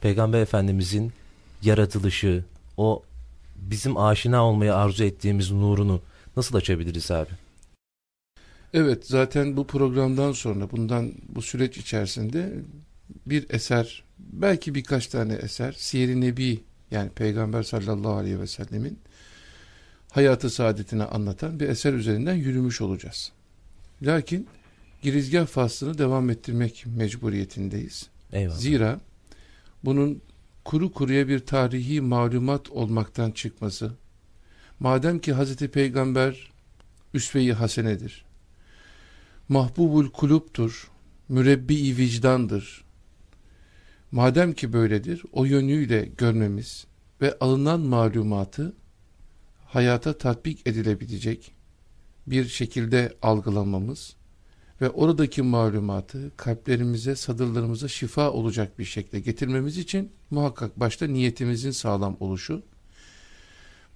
Peygamber Efendimizin yaratılışı, o bizim aşina olmayı arzu ettiğimiz nurunu nasıl açabiliriz abi? Evet zaten bu programdan sonra bundan bu süreç içerisinde bir eser belki birkaç tane eser Siyer-i Nebi yani Peygamber sallallahu aleyhi ve sellemin hayatı saadetini anlatan bir eser üzerinden yürümüş olacağız. Lakin girizgah faslını devam ettirmek mecburiyetindeyiz. Eyvallah. Zira bunun kuru kuruya bir tarihi malumat olmaktan çıkması, madem ki Hazreti Peygamber üsve-i hasenedir, mahbubul kuluptur, mürebbi-i vicdandır, madem ki böyledir, o yönüyle görmemiz ve alınan malumatı hayata tatbik edilebilecek bir şekilde algılamamız ve oradaki malumatı kalplerimize, sadırlarımıza şifa olacak bir şekilde getirmemiz için muhakkak başta niyetimizin sağlam oluşu,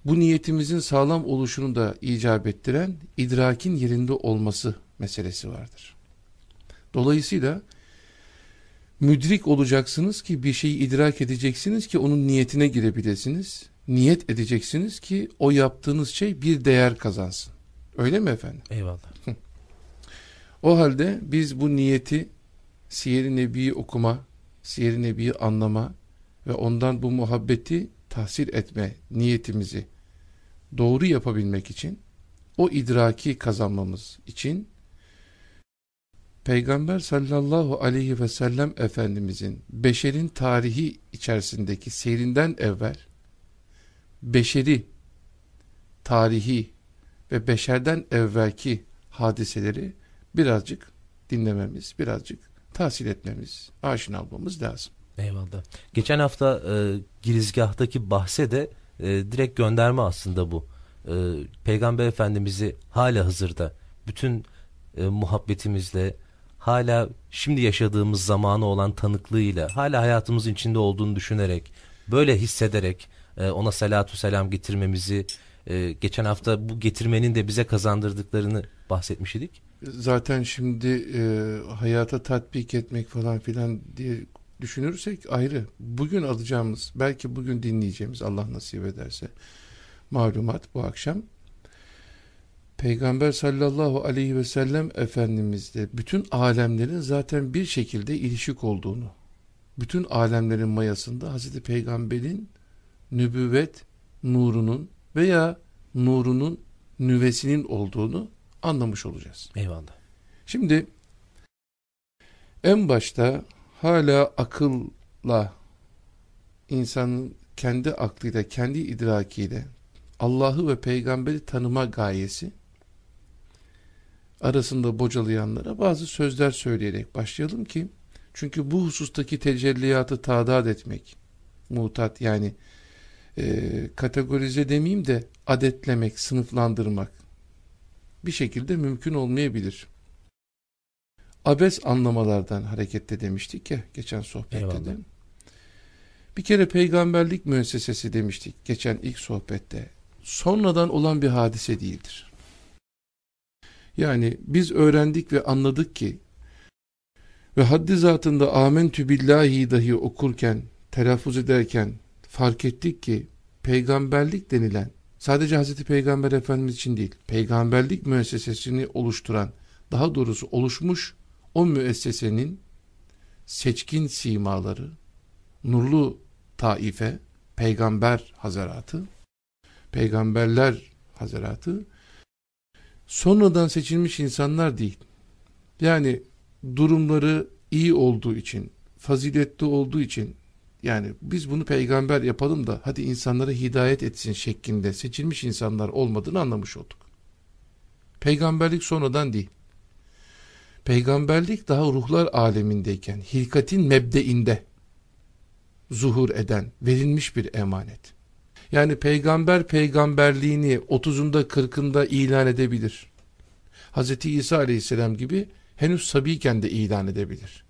bu niyetimizin sağlam oluşunu da icap ettiren idrakin yerinde olması meselesi vardır. Dolayısıyla müdrik olacaksınız ki bir şeyi idrak edeceksiniz ki onun niyetine girebilirsiniz. Niyet edeceksiniz ki o yaptığınız şey bir değer kazansın. Öyle mi efendim? Eyvallah. O halde biz bu niyeti Siyer-i Nebi'yi okuma, Siyer-i Nebi'yi anlama ve ondan bu muhabbeti tahsil etme niyetimizi doğru yapabilmek için o idraki kazanmamız için Peygamber sallallahu aleyhi ve sellem Efendimizin beşerin tarihi içerisindeki seyrinden evvel beşeri tarihi ve beşerden evvelki hadiseleri birazcık dinlememiz, birazcık tahsil etmemiz, aşina olmamız lazım. Eyvallah. Geçen hafta e, girizgahtaki bahse de e, direkt gönderme aslında bu. E, Peygamber Efendimiz'i hala hazırda bütün e, muhabbetimizle, hala şimdi yaşadığımız zamanı olan tanıklığıyla, hala hayatımızın içinde olduğunu düşünerek, böyle hissederek e, ona salatu selam getirmemizi, e, geçen hafta bu getirmenin de bize kazandırdıklarını bahsetmiş idik. Zaten şimdi e, hayata tatbik etmek falan filan diye düşünürsek ayrı. Bugün alacağımız, belki bugün dinleyeceğimiz Allah nasip ederse malumat bu akşam Peygamber sallallahu aleyhi ve sellem Efendimiz'de bütün alemlerin zaten bir şekilde ilişik olduğunu, bütün alemlerin mayasında Hazreti Peygamber'in nübüvvet nurunun veya nurunun nüvesinin olduğunu anlamış olacağız. Eyvallah. Şimdi en başta hala akılla insanın kendi aklıyla, kendi idrakiyle Allah'ı ve peygamberi tanıma gayesi arasında bocalayanlara bazı sözler söyleyerek başlayalım ki çünkü bu husustaki tecelliyatı tadat etmek mutat yani e, kategorize demeyeyim de adetlemek, sınıflandırmak bir şekilde mümkün olmayabilir. Abes anlamalardan harekette demiştik ya geçen sohbette Eyvallah. de. Bir kere peygamberlik müessesesi demiştik geçen ilk sohbette. Sonradan olan bir hadise değildir. Yani biz öğrendik ve anladık ki ve haddi zatında amentü billahi dahi okurken, telaffuz ederken fark ettik ki peygamberlik denilen sadece Hazreti Peygamber Efendimiz için değil, peygamberlik müessesesini oluşturan, daha doğrusu oluşmuş o müessesenin seçkin simaları, nurlu taife, peygamber hazaratı, peygamberler hazaratı, sonradan seçilmiş insanlar değil. Yani durumları iyi olduğu için, faziletli olduğu için, yani biz bunu peygamber yapalım da hadi insanlara hidayet etsin şeklinde seçilmiş insanlar olmadığını anlamış olduk. Peygamberlik sonradan değil. Peygamberlik daha ruhlar alemindeyken, hilkatin mebdeinde zuhur eden, verilmiş bir emanet. Yani peygamber peygamberliğini 30'unda 40'ında ilan edebilir. Hz. İsa aleyhisselam gibi henüz sabiyken de ilan edebilir.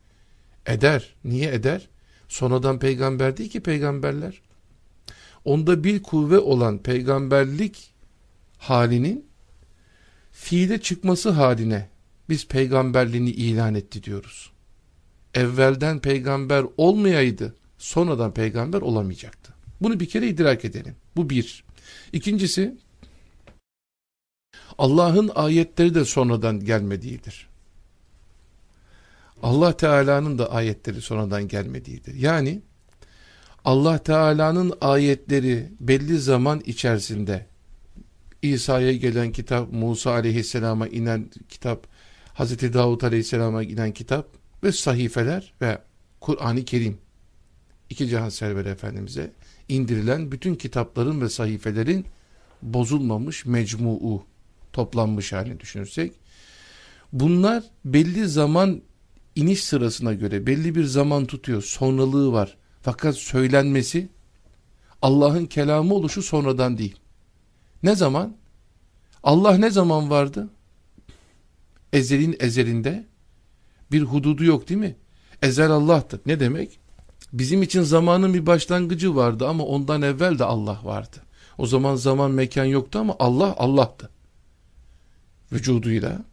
Eder. Niye eder? Sonradan peygamber değil ki peygamberler. Onda bir kuvve olan peygamberlik halinin fiile çıkması haline biz peygamberliğini ilan etti diyoruz. Evvelden peygamber olmayaydı sonradan peygamber olamayacaktı. Bunu bir kere idrak edelim. Bu bir. İkincisi Allah'ın ayetleri de sonradan gelmediğidir. Allah Teala'nın da ayetleri sonradan gelmediğidir. Yani Allah Teala'nın ayetleri belli zaman içerisinde İsa'ya gelen kitap, Musa aleyhisselama inen kitap, Hazreti Davud aleyhisselama inen kitap ve sahifeler ve Kur'an-ı Kerim iki cihan server efendimize indirilen bütün kitapların ve sahifelerin bozulmamış mecmuu toplanmış halini düşünürsek bunlar belli zaman iniş sırasına göre belli bir zaman tutuyor sonralığı var. Fakat söylenmesi Allah'ın kelamı oluşu sonradan değil. Ne zaman? Allah ne zaman vardı? Ezelin ezelinde bir hududu yok değil mi? Ezel Allah'tır. Ne demek? Bizim için zamanın bir başlangıcı vardı ama ondan evvel de Allah vardı. O zaman zaman mekan yoktu ama Allah Allah'tı. Vücuduyla,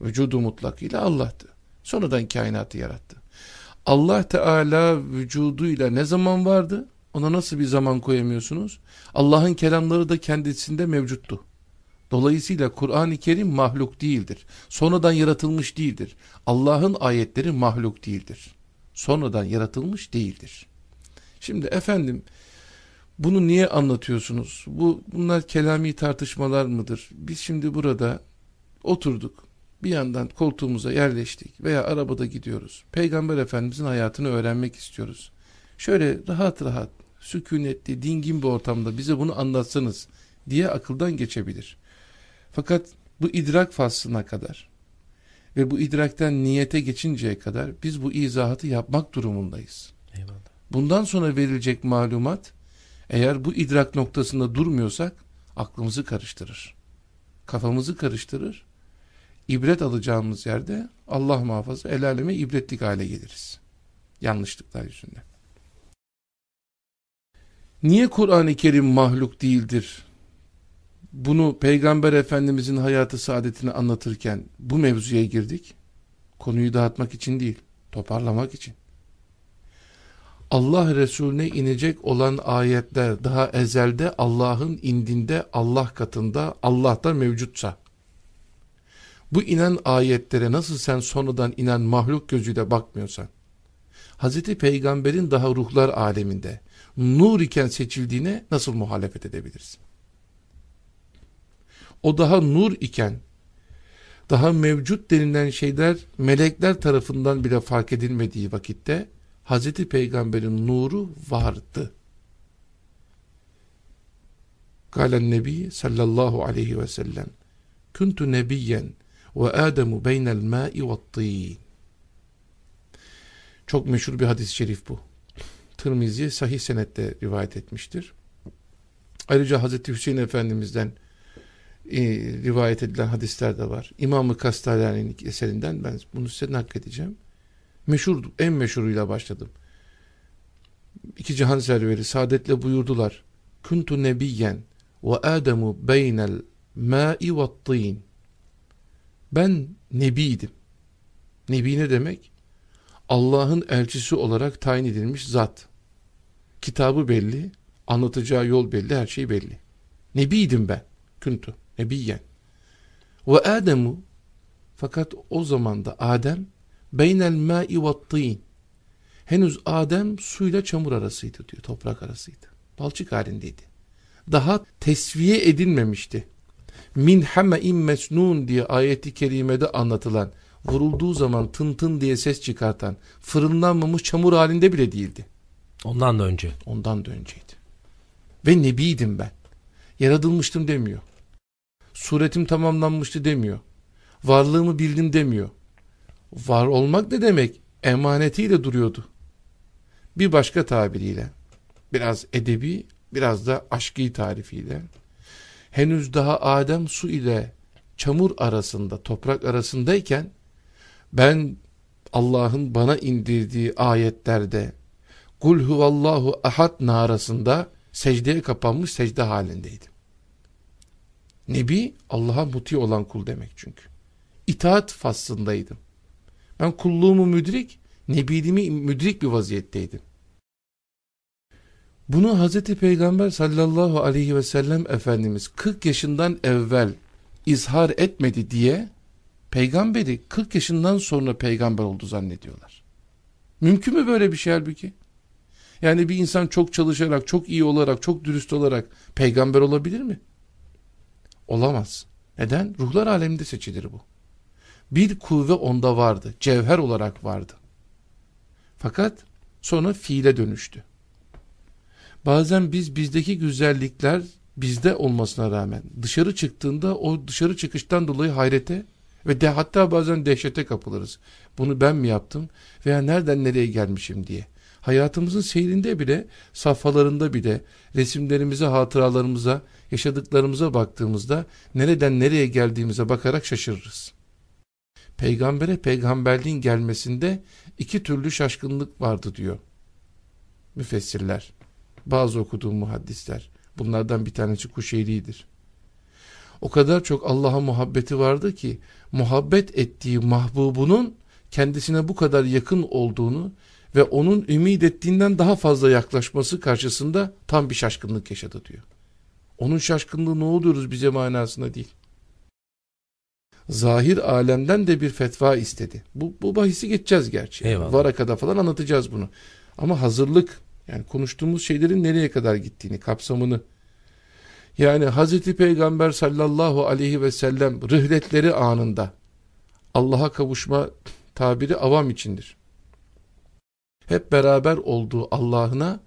vücudu mutlakıyla Allah'tı. Sonradan kainatı yarattı. Allah Teala vücuduyla ne zaman vardı? Ona nasıl bir zaman koyamıyorsunuz? Allah'ın kelamları da kendisinde mevcuttu. Dolayısıyla Kur'an-ı Kerim mahluk değildir. Sonradan yaratılmış değildir. Allah'ın ayetleri mahluk değildir sonradan yaratılmış değildir. Şimdi efendim bunu niye anlatıyorsunuz? Bu bunlar kelami tartışmalar mıdır? Biz şimdi burada oturduk. Bir yandan koltuğumuza yerleştik veya arabada gidiyoruz. Peygamber Efendimizin hayatını öğrenmek istiyoruz. Şöyle rahat rahat, sükunetli, dingin bir ortamda bize bunu anlatsanız diye akıldan geçebilir. Fakat bu idrak faslına kadar ve bu idrakten niyete geçinceye kadar biz bu izahatı yapmak durumundayız. Eyvallah. Bundan sonra verilecek malumat eğer bu idrak noktasında durmuyorsak aklımızı karıştırır. Kafamızı karıştırır. İbret alacağımız yerde Allah muhafaza el aleme ibretlik hale geliriz. Yanlışlıklar yüzünden. Niye Kur'an-ı Kerim mahluk değildir bunu Peygamber Efendimizin hayatı saadetini anlatırken bu mevzuya girdik. Konuyu dağıtmak için değil, toparlamak için. Allah Resulüne inecek olan ayetler daha ezelde Allah'ın indinde, Allah katında, Allah'ta mevcutsa, bu inen ayetlere nasıl sen sonradan inen mahluk gözüyle bakmıyorsan, Hazreti Peygamber'in daha ruhlar aleminde, nur iken seçildiğine nasıl muhalefet edebilirsin? o daha nur iken daha mevcut denilen şeyler melekler tarafından bile fark edilmediği vakitte Hazreti Peygamber'in nuru vardı. Kalen Nebi sallallahu aleyhi ve sellem Kuntu nebiyyen beynel ma'i ve tîn Çok meşhur bir hadis-i şerif bu. Tirmizi sahih senette rivayet etmiştir. Ayrıca Hazreti Hüseyin Efendimiz'den e, rivayet edilen hadisler de var. İmam-ı Kastalani'nin eserinden ben bunu size nakledeceğim. Meşhur, en meşhuruyla başladım. İki cihan serveri saadetle buyurdular. Kuntu nebiyyen ve Ademu beynel ma'i ve. Ben nebiydim. Nebi ne demek? Allah'ın elçisi olarak tayin edilmiş zat. Kitabı belli, anlatacağı yol belli, her şey belli. Nebiydim ben. Kuntu nebiyen. Ve Ademu fakat o zamanda Adem beynel ma'i ve henüz Adem suyla çamur arasıydı diyor toprak arasıydı. Balçık halindeydi. Daha tesviye edilmemişti. Min hame'in mesnun diye ayeti kerimede anlatılan vurulduğu zaman tın tın diye ses çıkartan fırınlanmamış çamur halinde bile değildi. Ondan da önce. Ondan da önceydi. Ve nebiydim ben. Yaratılmıştım demiyor suretim tamamlanmıştı demiyor. Varlığımı bildim demiyor. Var olmak ne demek? Emanetiyle duruyordu. Bir başka tabiriyle, biraz edebi, biraz da aşkı tarifiyle, henüz daha Adem su ile çamur arasında, toprak arasındayken, ben Allah'ın bana indirdiği ayetlerde, Kul huvallahu ahad narasında secdeye kapanmış secde halindeydim. Nebi Allah'a muti olan kul demek çünkü. İtaat faslındaydım. Ben kulluğumu müdrik, nebiliğimi müdrik bir vaziyetteydim. Bunu Hazreti Peygamber sallallahu aleyhi ve sellem Efendimiz 40 yaşından evvel izhar etmedi diye peygamberi 40 yaşından sonra peygamber oldu zannediyorlar. Mümkün mü böyle bir şey halbuki? Yani bir insan çok çalışarak, çok iyi olarak, çok dürüst olarak peygamber olabilir mi? Olamaz. Neden? Ruhlar aleminde seçilir bu. Bir kuvve onda vardı. Cevher olarak vardı. Fakat sonra fiile dönüştü. Bazen biz bizdeki güzellikler bizde olmasına rağmen dışarı çıktığında o dışarı çıkıştan dolayı hayrete ve de hatta bazen dehşete kapılırız. Bunu ben mi yaptım veya nereden nereye gelmişim diye. Hayatımızın seyrinde bile, safhalarında bile, resimlerimize, hatıralarımıza, yaşadıklarımıza baktığımızda nereden nereye geldiğimize bakarak şaşırırız. Peygambere peygamberliğin gelmesinde iki türlü şaşkınlık vardı diyor müfessirler. Bazı okuduğum muhaddisler. Bunlardan bir tanesi Kuşeyri'dir. O kadar çok Allah'a muhabbeti vardı ki muhabbet ettiği mahbubunun kendisine bu kadar yakın olduğunu ve onun ümit ettiğinden daha fazla yaklaşması karşısında tam bir şaşkınlık yaşadı diyor. Onun şaşkınlığı ne oluyoruz bize manasında değil. Zahir alemden de bir fetva istedi. Bu, bu bahisi geçeceğiz gerçi. Eyvallah. Varakada falan anlatacağız bunu. Ama hazırlık yani konuştuğumuz şeylerin nereye kadar gittiğini, kapsamını. Yani Hazreti Peygamber sallallahu aleyhi ve sellem rıhletleri anında Allah'a kavuşma tabiri avam içindir. Hep beraber olduğu Allah'ına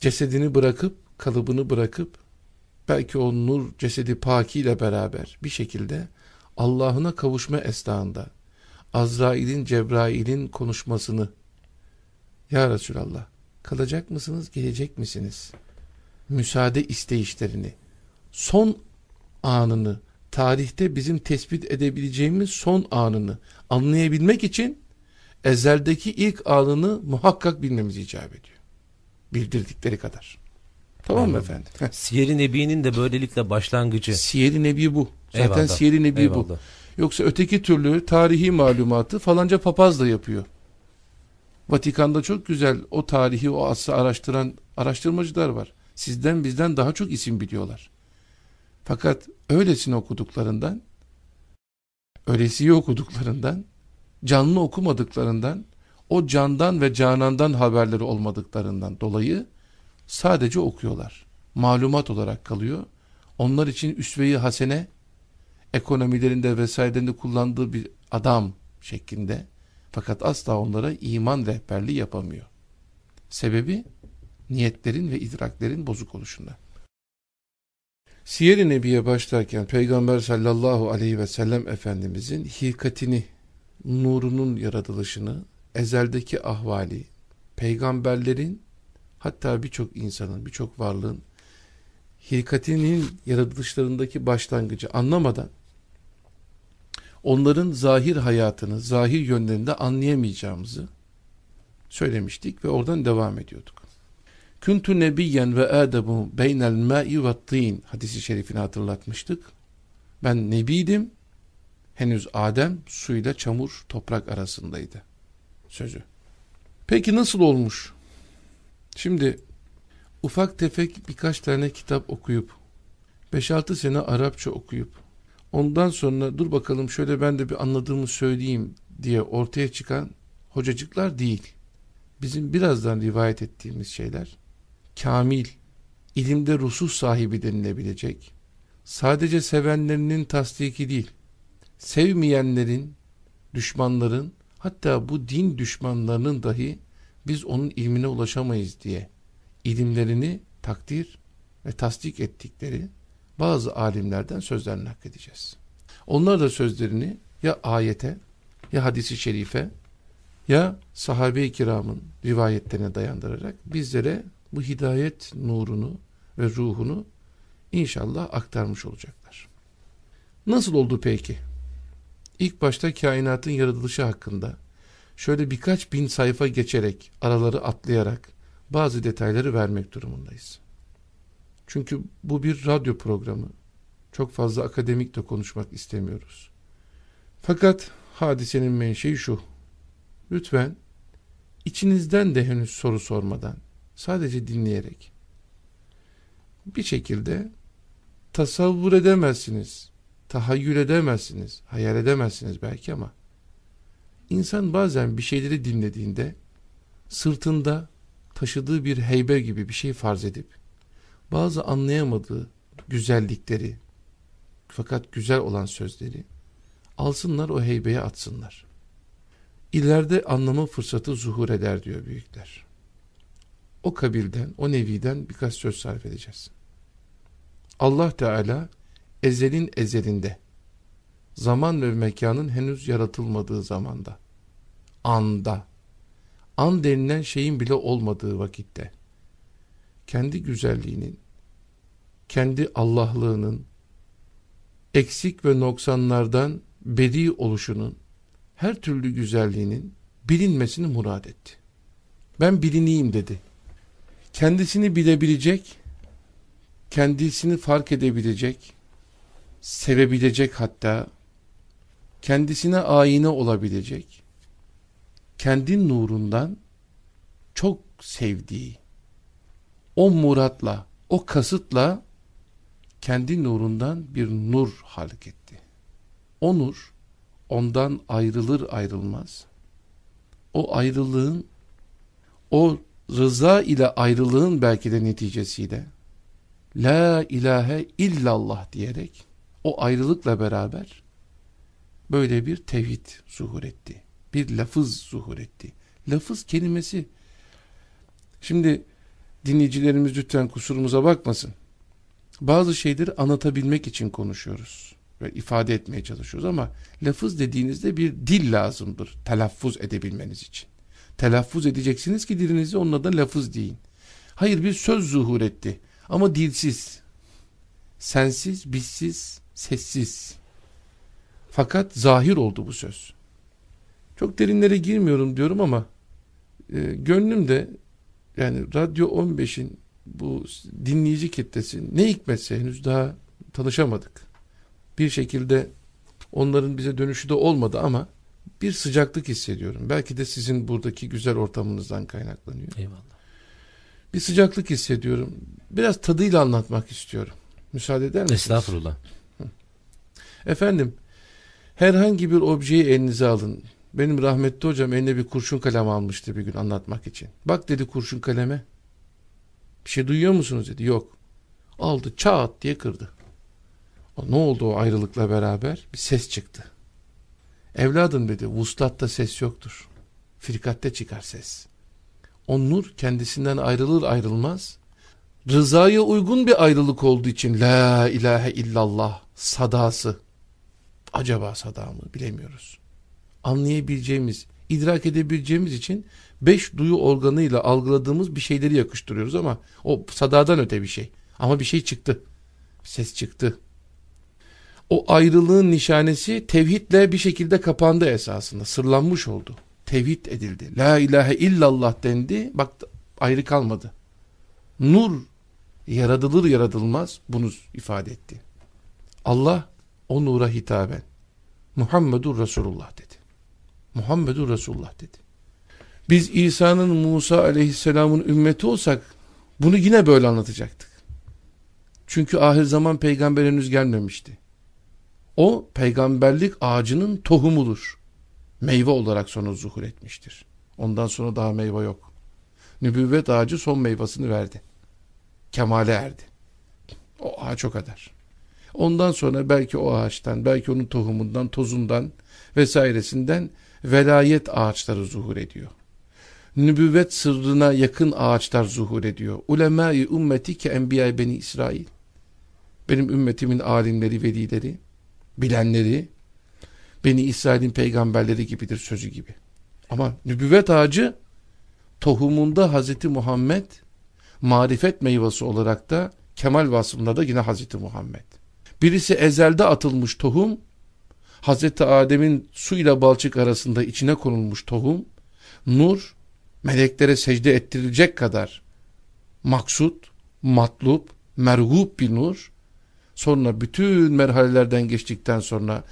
cesedini bırakıp, kalıbını bırakıp belki o nur cesedi pakiyle beraber bir şekilde Allah'ına kavuşma esnasında Azrail'in Cebrail'in konuşmasını Ya Resulallah kalacak mısınız gelecek misiniz? Müsaade isteyişlerini son anını tarihte bizim tespit edebileceğimiz son anını anlayabilmek için ezeldeki ilk anını muhakkak bilmemiz icap ediyor. Bildirdikleri kadar. Tamam mı efendim? Siyer-i Nebi'nin de böylelikle başlangıcı. Siyer-i Nebi bu. Zaten. Siyer-i Nebi Eyvallah. bu. Yoksa öteki türlü tarihi malumatı falanca papaz da yapıyor. Vatikan'da çok güzel o tarihi o asrı araştıran araştırmacılar var. Sizden bizden daha çok isim biliyorlar. Fakat öylesine okuduklarından öylesiye okuduklarından canlı okumadıklarından o candan ve canandan haberleri olmadıklarından dolayı sadece okuyorlar. Malumat olarak kalıyor. Onlar için üsve-i hasene ekonomilerinde vesairelerinde kullandığı bir adam şeklinde fakat asla onlara iman rehberliği yapamıyor. Sebebi niyetlerin ve idraklerin bozuk oluşunda. Siyer-i Nebi'ye başlarken Peygamber sallallahu aleyhi ve sellem Efendimizin hilkatini, nurunun yaratılışını, ezeldeki ahvali, peygamberlerin hatta birçok insanın, birçok varlığın hilkatinin yaratılışlarındaki başlangıcı anlamadan onların zahir hayatını, zahir yönlerini de anlayamayacağımızı söylemiştik ve oradan devam ediyorduk. Kuntu nebiyyen ve ademu beynel ma'i ve tin hadisi şerifini hatırlatmıştık. Ben nebiydim. Henüz Adem suyla çamur toprak arasındaydı. Sözü. Peki nasıl olmuş? Şimdi ufak tefek birkaç tane kitap okuyup 5-6 sene Arapça okuyup ondan sonra dur bakalım şöyle ben de bir anladığımı söyleyeyim diye ortaya çıkan hocacıklar değil. Bizim birazdan rivayet ettiğimiz şeyler kamil, ilimde rusuh sahibi denilebilecek, sadece sevenlerinin tasdiki değil, sevmeyenlerin, düşmanların, hatta bu din düşmanlarının dahi biz onun ilmine ulaşamayız diye ilimlerini takdir ve tasdik ettikleri bazı alimlerden sözlerini hak edeceğiz. Onlar da sözlerini ya ayete ya hadisi şerife ya sahabe-i kiramın rivayetlerine dayandırarak bizlere bu hidayet nurunu ve ruhunu inşallah aktarmış olacaklar. Nasıl oldu peki? İlk başta kainatın yaratılışı hakkında şöyle birkaç bin sayfa geçerek, araları atlayarak bazı detayları vermek durumundayız. Çünkü bu bir radyo programı. Çok fazla akademik de konuşmak istemiyoruz. Fakat hadisenin menşei şu. Lütfen içinizden de henüz soru sormadan Sadece dinleyerek. Bir şekilde tasavvur edemezsiniz. Tahayyül edemezsiniz. Hayal edemezsiniz belki ama insan bazen bir şeyleri dinlediğinde sırtında taşıdığı bir heybe gibi bir şey farz edip bazı anlayamadığı güzellikleri fakat güzel olan sözleri alsınlar o heybeye atsınlar. İleride anlama fırsatı zuhur eder diyor büyükler. O kabilden, o neviden birkaç söz sarf edeceğiz. Allah Teala ezelin ezelinde, zaman ve mekanın henüz yaratılmadığı zamanda, anda, an denilen şeyin bile olmadığı vakitte, kendi güzelliğinin, kendi Allahlığının, eksik ve noksanlardan beri oluşunun, her türlü güzelliğinin bilinmesini murad etti. Ben bilineyim dedi. Kendisini bilebilecek, kendisini fark edebilecek, sevebilecek hatta, kendisine ayine olabilecek, kendi nurundan çok sevdiği, o muratla, o kasıtla kendi nurundan bir nur halk etti. O nur ondan ayrılır ayrılmaz. O ayrılığın, o rıza ile ayrılığın belki de neticesiyle La ilahe illallah diyerek o ayrılıkla beraber böyle bir tevhid zuhur etti. Bir lafız zuhur etti. Lafız kelimesi şimdi dinleyicilerimiz lütfen kusurumuza bakmasın. Bazı şeyleri anlatabilmek için konuşuyoruz ve ifade etmeye çalışıyoruz ama lafız dediğinizde bir dil lazımdır telaffuz edebilmeniz için. Telaffuz edeceksiniz ki dilinizi onun adına lafız deyin. Hayır bir söz zuhur etti ama dilsiz, sensiz, bizsiz, sessiz. Fakat zahir oldu bu söz. Çok derinlere girmiyorum diyorum ama e, gönlümde yani Radyo 15'in bu dinleyici kitlesi ne hikmetse henüz daha tanışamadık. Bir şekilde onların bize dönüşü de olmadı ama bir sıcaklık hissediyorum. Belki de sizin buradaki güzel ortamınızdan kaynaklanıyor. Eyvallah. Bir sıcaklık hissediyorum. Biraz tadıyla anlatmak istiyorum. Müsaade eder misiniz? Estağfurullah. Efendim, herhangi bir objeyi elinize alın. Benim rahmetli hocam eline bir kurşun kalem almıştı bir gün anlatmak için. Bak dedi kurşun kaleme. Bir şey duyuyor musunuz dedi. Yok. Aldı çat diye kırdı. O, ne oldu o ayrılıkla beraber? Bir ses çıktı. Evladım dedi vuslatta ses yoktur. Firkatte çıkar ses. O nur kendisinden ayrılır ayrılmaz. Rızaya uygun bir ayrılık olduğu için la ilahe illallah sadası. Acaba sada mı bilemiyoruz. Anlayabileceğimiz, idrak edebileceğimiz için beş duyu organıyla algıladığımız bir şeyleri yakıştırıyoruz ama o sadadan öte bir şey. Ama bir şey çıktı. Ses çıktı. O ayrılığın nişanesi tevhidle bir şekilde kapandı esasında. Sırlanmış oldu. Tevhid edildi. La ilahe illallah dendi. Bak ayrı kalmadı. Nur yaratılır yaratılmaz bunu ifade etti. Allah o nura hitaben Muhammedur Resulullah dedi. Muhammedur Resulullah dedi. Biz İsa'nın Musa aleyhisselamın ümmeti olsak bunu yine böyle anlatacaktık. Çünkü ahir zaman peygamber henüz gelmemişti. O peygamberlik ağacının tohumudur. Meyve olarak sonra zuhur etmiştir. Ondan sonra daha meyve yok. Nübüvvet ağacı son meyvasını verdi. Kemale erdi. O ağaç o kadar. Ondan sonra belki o ağaçtan, belki onun tohumundan, tozundan vesairesinden velayet ağaçları zuhur ediyor. Nübüvvet sırrına yakın ağaçlar zuhur ediyor. Ulemâ-i ümmeti ke enbiya beni İsrail. Benim ümmetimin alimleri, velileri, bilenleri, Beni İsrail'in peygamberleri gibidir sözü gibi. Ama nübüvvet ağacı tohumunda Hazreti Muhammed marifet meyvesi olarak da kemal vasfında da yine Hazreti Muhammed. Birisi ezelde atılmış tohum, Hazreti Adem'in su ile balçık arasında içine konulmuş tohum, nur, meleklere secde ettirilecek kadar maksut, matlup, mergub bir nur, sonra bütün merhalelerden geçtikten sonra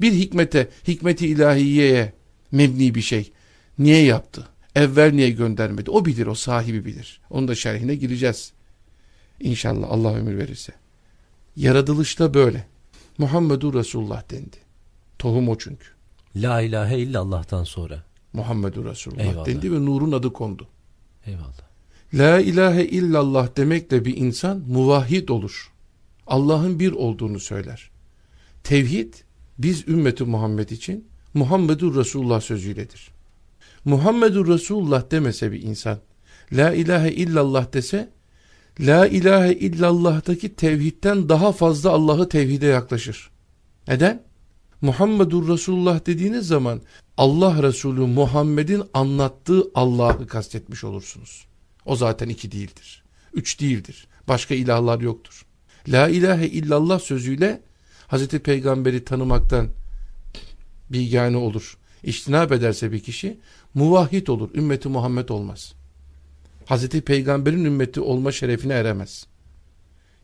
bir hikmete, hikmeti ilahiyeye mebni bir şey. Niye yaptı? Evvel niye göndermedi? O bilir, o sahibi bilir. Onun da şerhine gireceğiz. İnşallah Allah ömür verirse. Yaratılışta böyle. Muhammedur Resulullah dendi. Tohum o çünkü. La ilahe illallah'tan sonra. Muhammedur Resulullah Eyvallah. dendi ve nurun adı kondu. Eyvallah. La ilahe illallah demekle bir insan muvahhid olur. Allah'ın bir olduğunu söyler. Tevhid biz ümmeti Muhammed için Muhammedur Resulullah sözüyledir. Muhammedur Resulullah demese bir insan, La ilahe illallah dese, La ilahe illallah'taki tevhidden daha fazla Allah'ı tevhide yaklaşır. Neden? Muhammedur Resulullah dediğiniz zaman Allah Resulü Muhammed'in anlattığı Allah'ı kastetmiş olursunuz. O zaten iki değildir. Üç değildir. Başka ilahlar yoktur. La ilahe illallah sözüyle Hazreti Peygamber'i tanımaktan bilgâne olur. İçtinap ederse bir kişi muvahhid olur. Ümmeti Muhammed olmaz. Hazreti Peygamber'in ümmeti olma şerefine eremez.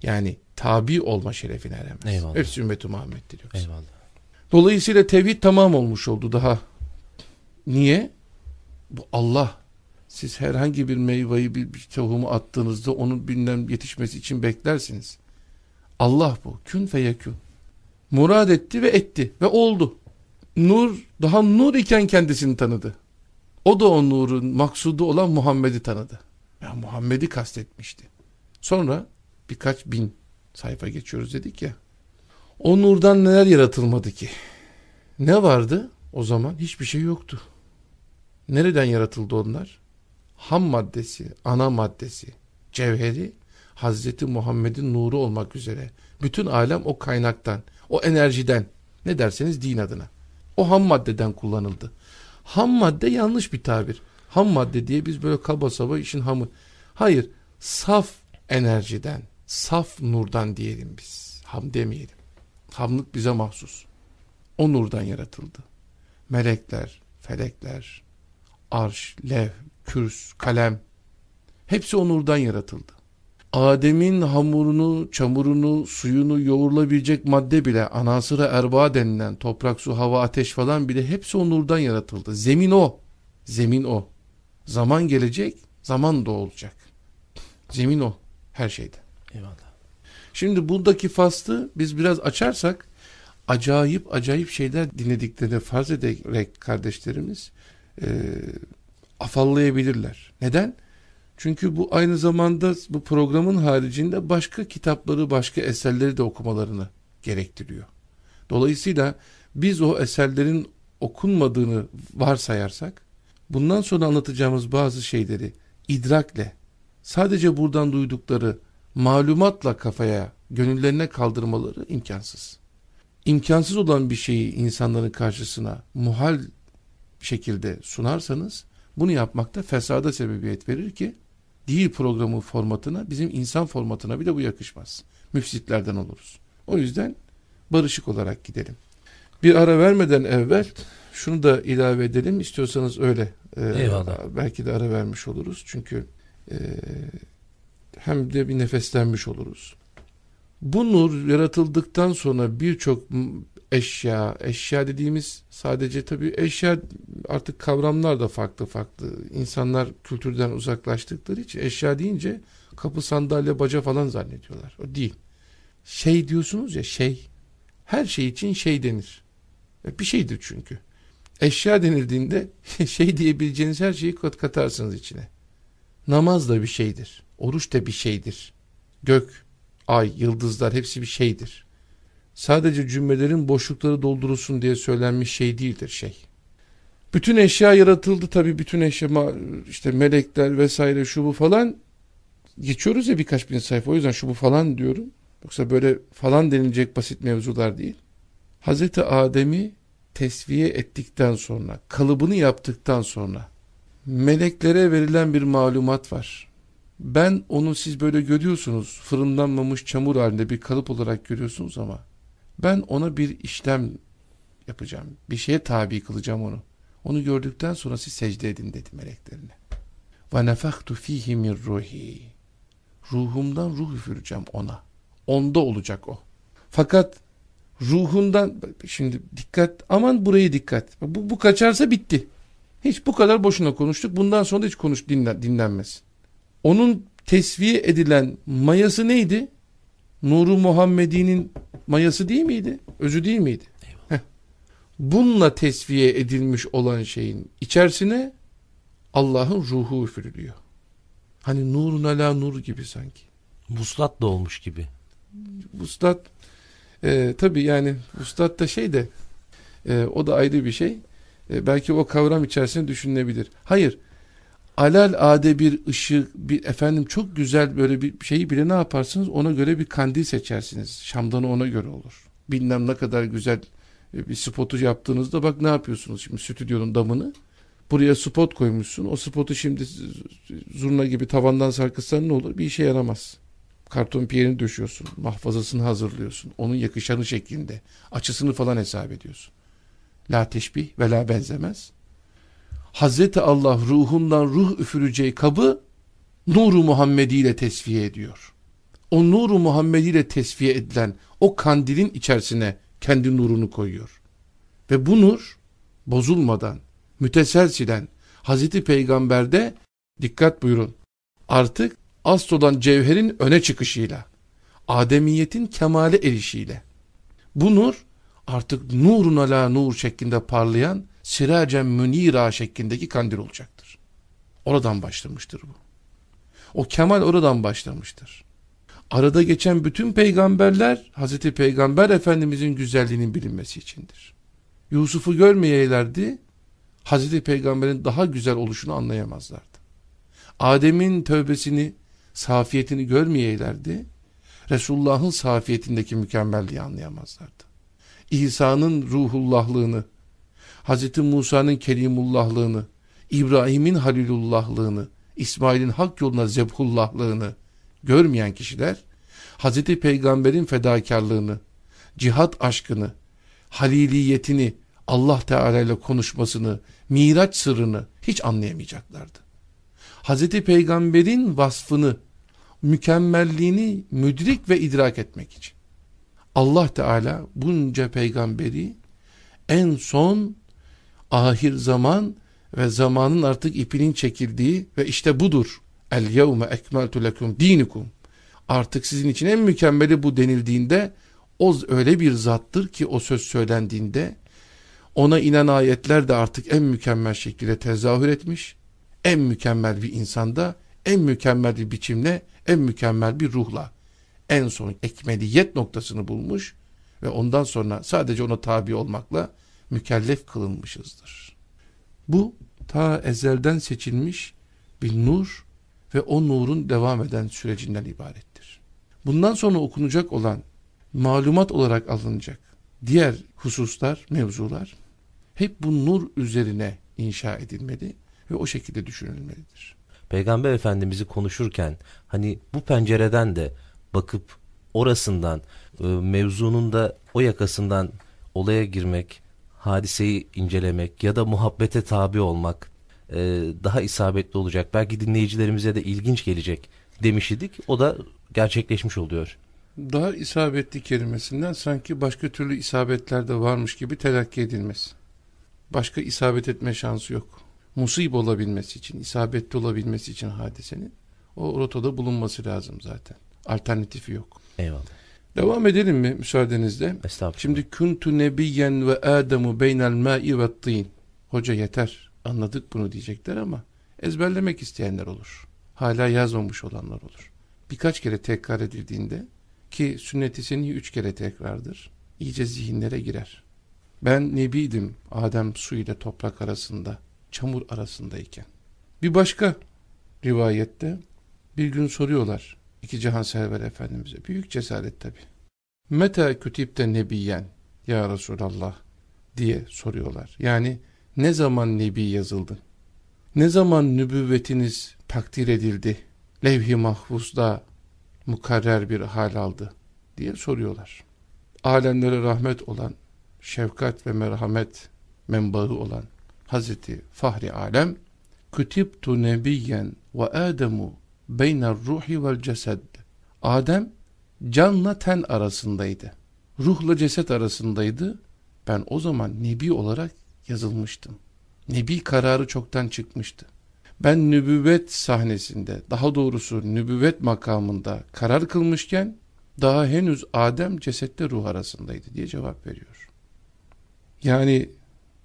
Yani tabi olma şerefine eremez. Eyvallah. Hepsi ümmeti Muhammed'dir yoksa. Eyvallah. Dolayısıyla tevhid tamam olmuş oldu daha. Niye? Bu Allah. Siz herhangi bir meyveyi bir, bir tohumu attığınızda onun bilmem yetişmesi için beklersiniz. Allah bu. Kün feyekün. Murad etti ve etti ve oldu. Nur daha nur iken kendisini tanıdı. O da o nurun maksudu olan Muhammed'i tanıdı. Ya Muhammed'i kastetmişti. Sonra birkaç bin sayfa geçiyoruz dedik ya. O nurdan neler yaratılmadı ki? Ne vardı o zaman? Hiçbir şey yoktu. Nereden yaratıldı onlar? Ham maddesi, ana maddesi, cevheri Hazreti Muhammed'in nuru olmak üzere. Bütün alem o kaynaktan, o enerjiden, ne derseniz din adına. O ham maddeden kullanıldı. Ham madde yanlış bir tabir. Ham madde diye biz böyle kaba saba işin hamı. Hayır, saf enerjiden, saf nurdan diyelim biz. Ham demeyelim. Hamlık bize mahsus. O nurdan yaratıldı. Melekler, felekler, arş, lev, kürs, kalem hepsi o nurdan yaratıldı. Adem'in hamurunu, çamurunu, suyunu yoğrulabilecek madde bile anasıra erba denilen toprak, su, hava, ateş falan bile hepsi o nurdan yaratıldı. Zemin o. Zemin o. Zaman gelecek, zaman da olacak. Zemin o. Her şeyde. Eyvallah. Şimdi buradaki faslı biz biraz açarsak acayip acayip şeyler dinlediklerini farz ederek kardeşlerimiz e, afallayabilirler. Neden? Çünkü bu aynı zamanda bu programın haricinde başka kitapları, başka eserleri de okumalarını gerektiriyor. Dolayısıyla biz o eserlerin okunmadığını varsayarsak, bundan sonra anlatacağımız bazı şeyleri idrakle, sadece buradan duydukları malumatla kafaya, gönüllerine kaldırmaları imkansız. İmkansız olan bir şeyi insanların karşısına muhal şekilde sunarsanız, bunu yapmakta fesada sebebiyet verir ki, değil programı formatına, bizim insan formatına bile bu yakışmaz. Müfsitlerden oluruz. O yüzden barışık olarak gidelim. Bir ara vermeden evvel şunu da ilave edelim. İstiyorsanız öyle. E, Eyvallah. Belki de ara vermiş oluruz. Çünkü e, hem de bir nefeslenmiş oluruz. Bu nur yaratıldıktan sonra birçok eşya, eşya dediğimiz sadece tabii eşya artık kavramlar da farklı farklı. İnsanlar kültürden uzaklaştıkları için eşya deyince kapı, sandalye, baca falan zannediyorlar. O değil. Şey diyorsunuz ya şey. Her şey için şey denir. E, Bir şeydir çünkü. Eşya denildiğinde şey diyebileceğiniz her şeyi kat katarsınız içine. Namaz da bir şeydir. Oruç da bir şeydir. Gök, ay, yıldızlar hepsi bir şeydir. Sadece cümlelerin boşlukları doldurulsun diye söylenmiş şey değildir şey. Bütün eşya yaratıldı tabii bütün eşya işte melekler vesaire şu bu falan geçiyoruz ya birkaç bin sayfa o yüzden şu bu falan diyorum. Yoksa böyle falan denilecek basit mevzular değil. Hazreti Adem'i tesviye ettikten sonra, kalıbını yaptıktan sonra meleklere verilen bir malumat var. Ben onu siz böyle görüyorsunuz, fırınlanmamış çamur halinde bir kalıp olarak görüyorsunuz ama ben ona bir işlem yapacağım. Bir şeye tabi kılacağım onu. Onu gördükten sonra siz secde edin dedi meleklerine. Ve nefaktu fihi min ruhi. Ruhumdan ruh üfüreceğim ona. Onda olacak o. Fakat ruhundan şimdi dikkat aman burayı dikkat. Bu, bu kaçarsa bitti. Hiç bu kadar boşuna konuştuk. Bundan sonra da hiç konuş dinlen, dinlenmez. Onun tesviye edilen mayası neydi? Nuru Muhammedi'nin mayası değil miydi? Özü değil miydi? Bununla tesviye edilmiş olan şeyin içerisine Allah'ın ruhu üfürülüyor. Hani nurun ala nur gibi sanki. Vuslat da olmuş gibi. Vuslat e, tabii yani vuslat da şey de e, o da ayrı bir şey. E, belki o kavram içerisinde düşünülebilir. Hayır. Alal ade bir ışık, bir efendim çok güzel böyle bir şeyi bile ne yaparsınız? Ona göre bir kandil seçersiniz. Şamdanı ona göre olur. Bilmem ne kadar güzel e, bir spotu yaptığınızda bak ne yapıyorsunuz şimdi stüdyonun damını. Buraya spot koymuşsun. O spotu şimdi zurna gibi tavandan sarkıtsan ne olur? Bir işe yaramaz. Karton piyerini döşüyorsun. Mahfazasını hazırlıyorsun. Onun yakışanı şeklinde. Açısını falan hesap ediyorsun. La teşbih ve la benzemez. Hazreti Allah ruhundan ruh üfüreceği kabı nuru Muhammedi ile tesviye ediyor. O nuru Muhammedi ile tesviye edilen o kandilin içerisine kendi nurunu koyuyor. Ve bu nur bozulmadan, müteselsilen Hazreti Peygamber'de dikkat buyurun artık asıl cevherin öne çıkışıyla, Ademiyetin kemale erişiyle bu nur artık nurun ala nur şeklinde parlayan siracen münira şeklindeki kandil olacaktır. Oradan başlamıştır bu. O kemal oradan başlamıştır. Arada geçen bütün peygamberler Hazreti Peygamber Efendimizin güzelliğinin bilinmesi içindir. Yusuf'u görmeyeylerdi Hazreti Peygamber'in daha güzel oluşunu anlayamazlardı. Adem'in tövbesini, safiyetini görmeyeylerdi Resulullah'ın safiyetindeki mükemmelliği anlayamazlardı. İsa'nın ruhullahlığını, Hz. Musa'nın kelimullahlığını, İbrahim'in halilullahlığını, İsmail'in hak yoluna zebhullahlığını görmeyen kişiler, Hz. Peygamber'in fedakarlığını, cihat aşkını, haliliyetini, Allah Teala ile konuşmasını, miraç sırrını hiç anlayamayacaklardı. Hz. Peygamber'in vasfını, mükemmelliğini müdrik ve idrak etmek için. Allah Teala bunca peygamberi en son ahir zaman ve zamanın artık ipinin çekildiği ve işte budur. El yevme ekmeltu lekum dinikum. Artık sizin için en mükemmeli bu denildiğinde o öyle bir zattır ki o söz söylendiğinde ona inen ayetler de artık en mükemmel şekilde tezahür etmiş. En mükemmel bir insanda en mükemmel bir biçimle en mükemmel bir ruhla en son ekmeliyet noktasını bulmuş ve ondan sonra sadece ona tabi olmakla mükellef kılınmışızdır. Bu ta ezelden seçilmiş bir nur ve o nurun devam eden sürecinden ibarettir. Bundan sonra okunacak olan malumat olarak alınacak diğer hususlar, mevzular hep bu nur üzerine inşa edilmeli ve o şekilde düşünülmelidir. Peygamber Efendimiz'i konuşurken hani bu pencereden de bakıp orasından e, mevzunun da o yakasından olaya girmek, hadiseyi incelemek ya da muhabbete tabi olmak e, daha isabetli olacak. Belki dinleyicilerimize de ilginç gelecek demiş idik. O da gerçekleşmiş oluyor. Daha isabetli kelimesinden sanki başka türlü isabetler de varmış gibi telakki edilmez. Başka isabet etme şansı yok. Musib olabilmesi için, isabetli olabilmesi için hadisenin o rotada bulunması lazım zaten. Alternatifi yok. Eyvallah. Devam edelim mi müsaadenizle? Estağfurullah. Şimdi kuntu nebiyen ve ademu beynel ma'i ve tin. Hoca yeter anladık bunu diyecekler ama ezberlemek isteyenler olur. Hala yazmamış olanlar olur. Birkaç kere tekrar edildiğinde ki sünnet-i seni üç kere tekrardır. İyice zihinlere girer. Ben nebiydim Adem su ile toprak arasında, çamur arasındayken. Bir başka rivayette bir gün soruyorlar iki cihan server efendimize. Büyük cesaret tabi. Meta kütipte nebiyen ya Resulallah diye soruyorlar. Yani ne zaman nebi yazıldı? Ne zaman nübüvvetiniz takdir edildi? Levh-i mahfuzda mukarrer bir hal aldı diye soruyorlar. Alemlere rahmet olan, şefkat ve merhamet menbaı olan Hazreti Fahri Alem Kütübtu nebiyyen ve Ademu beyner ruhi vel cesed. Adem canla ten arasındaydı. Ruhla ceset arasındaydı. Ben o zaman nebi olarak yazılmıştım. Nebi kararı çoktan çıkmıştı. Ben nübüvvet sahnesinde, daha doğrusu nübüvvet makamında karar kılmışken daha henüz Adem cesette ruh arasındaydı diye cevap veriyor. Yani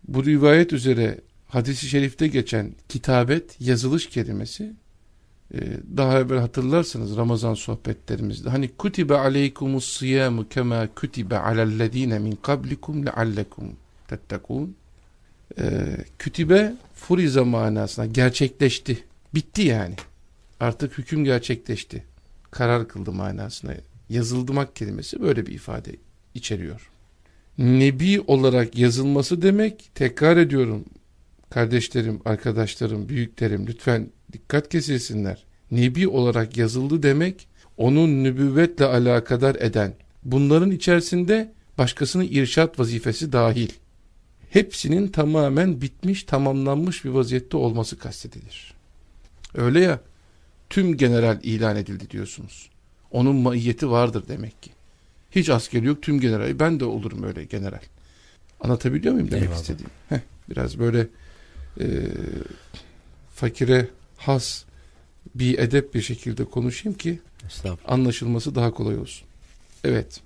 bu rivayet üzere hadisi şerifte geçen kitabet, yazılış kelimesi daha evvel hatırlarsınız Ramazan sohbetlerimizde hani kutibe aleykumus siyamu kema kutibe alellezine min kablikum leallekum tettekun e, kütübe furiza manasına gerçekleşti. Bitti yani. Artık hüküm gerçekleşti. Karar kıldı manasına. Yazıldımak kelimesi böyle bir ifade içeriyor. Nebi olarak yazılması demek, tekrar ediyorum kardeşlerim, arkadaşlarım, büyüklerim lütfen dikkat kesilsinler. Nebi olarak yazıldı demek, onun nübüvvetle alakadar eden, bunların içerisinde başkasının irşat vazifesi dahil hepsinin tamamen bitmiş, tamamlanmış bir vaziyette olması kastedilir. Öyle ya, tüm general ilan edildi diyorsunuz. Onun maiyeti vardır demek ki. Hiç asker yok, tüm general. Ben de olurum öyle general. Anlatabiliyor muyum demek Eyvallah. istediğim? Heh, biraz böyle e, fakire has bir edep bir şekilde konuşayım ki anlaşılması daha kolay olsun. Evet.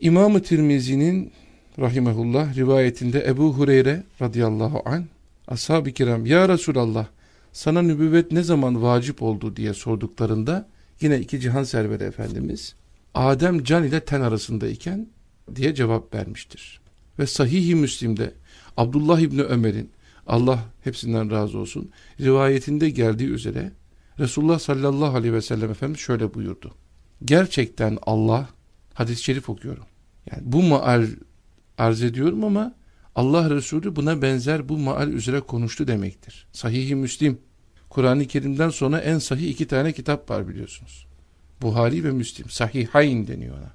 İmam-ı Tirmizi'nin rahimehullah rivayetinde Ebu Hureyre radıyallahu an ashab-ı kiram ya Resulallah sana nübüvvet ne zaman vacip oldu diye sorduklarında yine iki cihan serveri efendimiz Adem can ile ten arasındayken diye cevap vermiştir. Ve sahih-i Müslim'de Abdullah İbni Ömer'in Allah hepsinden razı olsun rivayetinde geldiği üzere Resulullah sallallahu aleyhi ve sellem Efendimiz şöyle buyurdu. Gerçekten Allah hadis-i şerif okuyorum. Yani bu maal arz ediyorum ama Allah Resulü buna benzer bu maal üzere konuştu demektir. Sahih-i Müslim, Kur'an-ı Kerim'den sonra en sahih iki tane kitap var biliyorsunuz. Buhari ve Müslim, Sahihayn deniyor ona.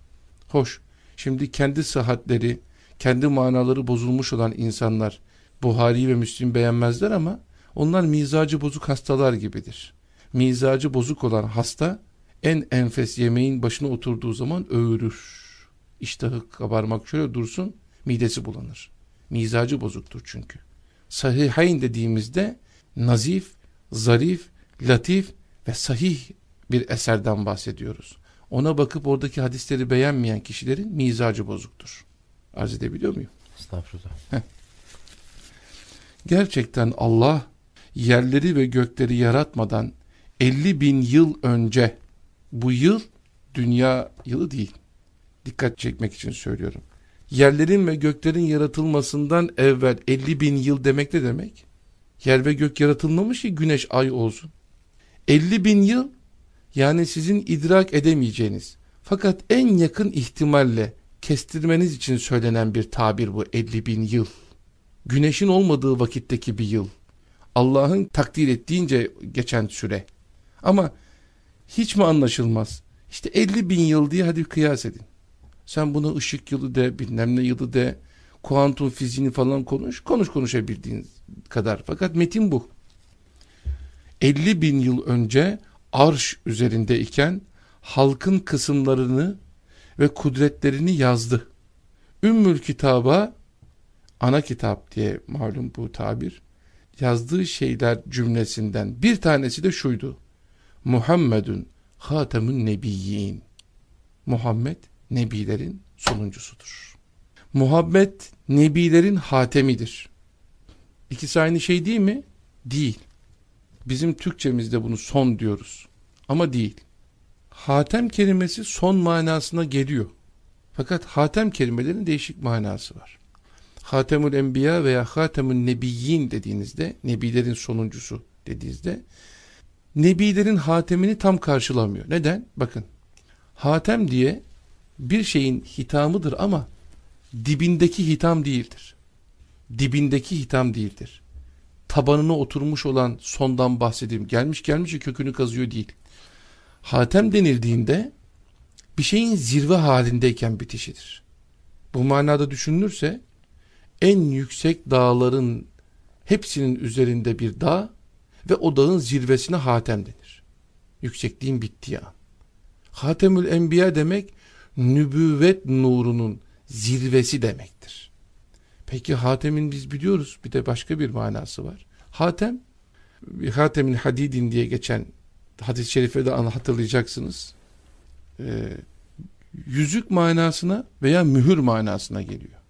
Hoş, şimdi kendi sıhhatleri, kendi manaları bozulmuş olan insanlar Buhari ve Müslim beğenmezler ama onlar mizacı bozuk hastalar gibidir. Mizacı bozuk olan hasta en enfes yemeğin başına oturduğu zaman öğürür. İştahı kabarmak şöyle dursun midesi bulanır. Mizacı bozuktur çünkü. Sahihayn dediğimizde nazif, zarif, latif ve sahih bir eserden bahsediyoruz. Ona bakıp oradaki hadisleri beğenmeyen kişilerin mizacı bozuktur. Arz edebiliyor muyum? Estağfurullah. Heh. Gerçekten Allah yerleri ve gökleri yaratmadan 50 bin yıl önce bu yıl dünya yılı değil. Dikkat çekmek için söylüyorum yerlerin ve göklerin yaratılmasından evvel 50 bin yıl demek ne demek? Yer ve gök yaratılmamış ki güneş ay olsun. 50 bin yıl yani sizin idrak edemeyeceğiniz fakat en yakın ihtimalle kestirmeniz için söylenen bir tabir bu 50 bin yıl. Güneşin olmadığı vakitteki bir yıl. Allah'ın takdir ettiğince geçen süre. Ama hiç mi anlaşılmaz? İşte 50 bin yıl diye hadi kıyas edin. Sen buna ışık yılı de, bilmem ne yılı de, kuantum fiziğini falan konuş. Konuş konuşabildiğin kadar. Fakat metin bu. 50 bin yıl önce arş üzerindeyken halkın kısımlarını ve kudretlerini yazdı. Ümmül kitaba ana kitap diye malum bu tabir yazdığı şeyler cümlesinden bir tanesi de şuydu. Muhammedun hatemun nebiyyin. Muhammed nebilerin sonuncusudur. Muhabbet nebilerin hatemidir. İkisi aynı şey değil mi? Değil. Bizim Türkçemizde bunu son diyoruz. Ama değil. Hatem kelimesi son manasına geliyor. Fakat hatem kelimelerinin değişik manası var. Hatemül Enbiya veya Hatemül Nebiyyin dediğinizde, nebilerin sonuncusu dediğinizde, nebilerin hatemini tam karşılamıyor. Neden? Bakın, hatem diye bir şeyin hitamıdır ama dibindeki hitam değildir. Dibindeki hitam değildir. Tabanına oturmuş olan sondan bahsedeyim. Gelmiş gelmiş kökünü kazıyor değil. Hatem denildiğinde bir şeyin zirve halindeyken bitişidir. Bu manada düşünülürse en yüksek dağların hepsinin üzerinde bir dağ ve o dağın zirvesine hatem denir. Yüksekliğin bittiği an. Hatemül Enbiya demek nübüvvet nurunun zirvesi demektir. Peki hatemin biz biliyoruz bir de başka bir manası var. Hatem, hatemin hadidin diye geçen hadis-i şerife de hatırlayacaksınız. Ee, yüzük manasına veya mühür manasına geliyor.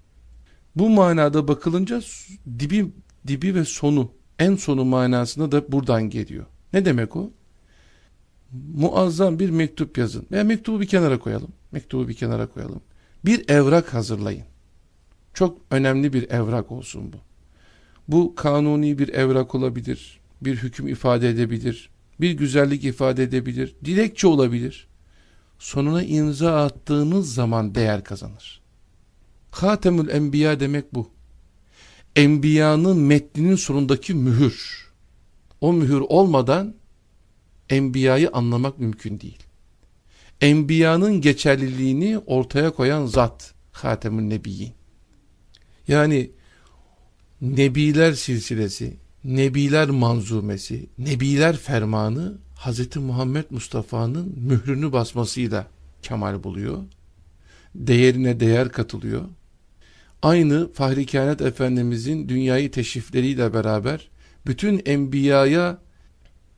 Bu manada bakılınca dibi, dibi ve sonu, en sonu manasına da buradan geliyor. Ne demek o? Muazzam bir mektup yazın. Veya mektubu bir kenara koyalım. Mektubu bir kenara koyalım. Bir evrak hazırlayın. Çok önemli bir evrak olsun bu. Bu kanuni bir evrak olabilir. Bir hüküm ifade edebilir. Bir güzellik ifade edebilir. Dilekçe olabilir. Sonuna imza attığınız zaman değer kazanır. Hatemül Enbiya demek bu. Enbiyanın metninin sonundaki mühür. O mühür olmadan Enbiyayı anlamak mümkün değil. Enbiyanın geçerliliğini ortaya koyan zat Hatemül Nebiyyin. Yani Nebiler silsilesi, Nebiler manzumesi, Nebiler fermanı Hz. Muhammed Mustafa'nın mührünü basmasıyla kemal buluyor. Değerine değer katılıyor. Aynı Fahri Kainat Efendimizin dünyayı teşrifleriyle beraber bütün enbiyaya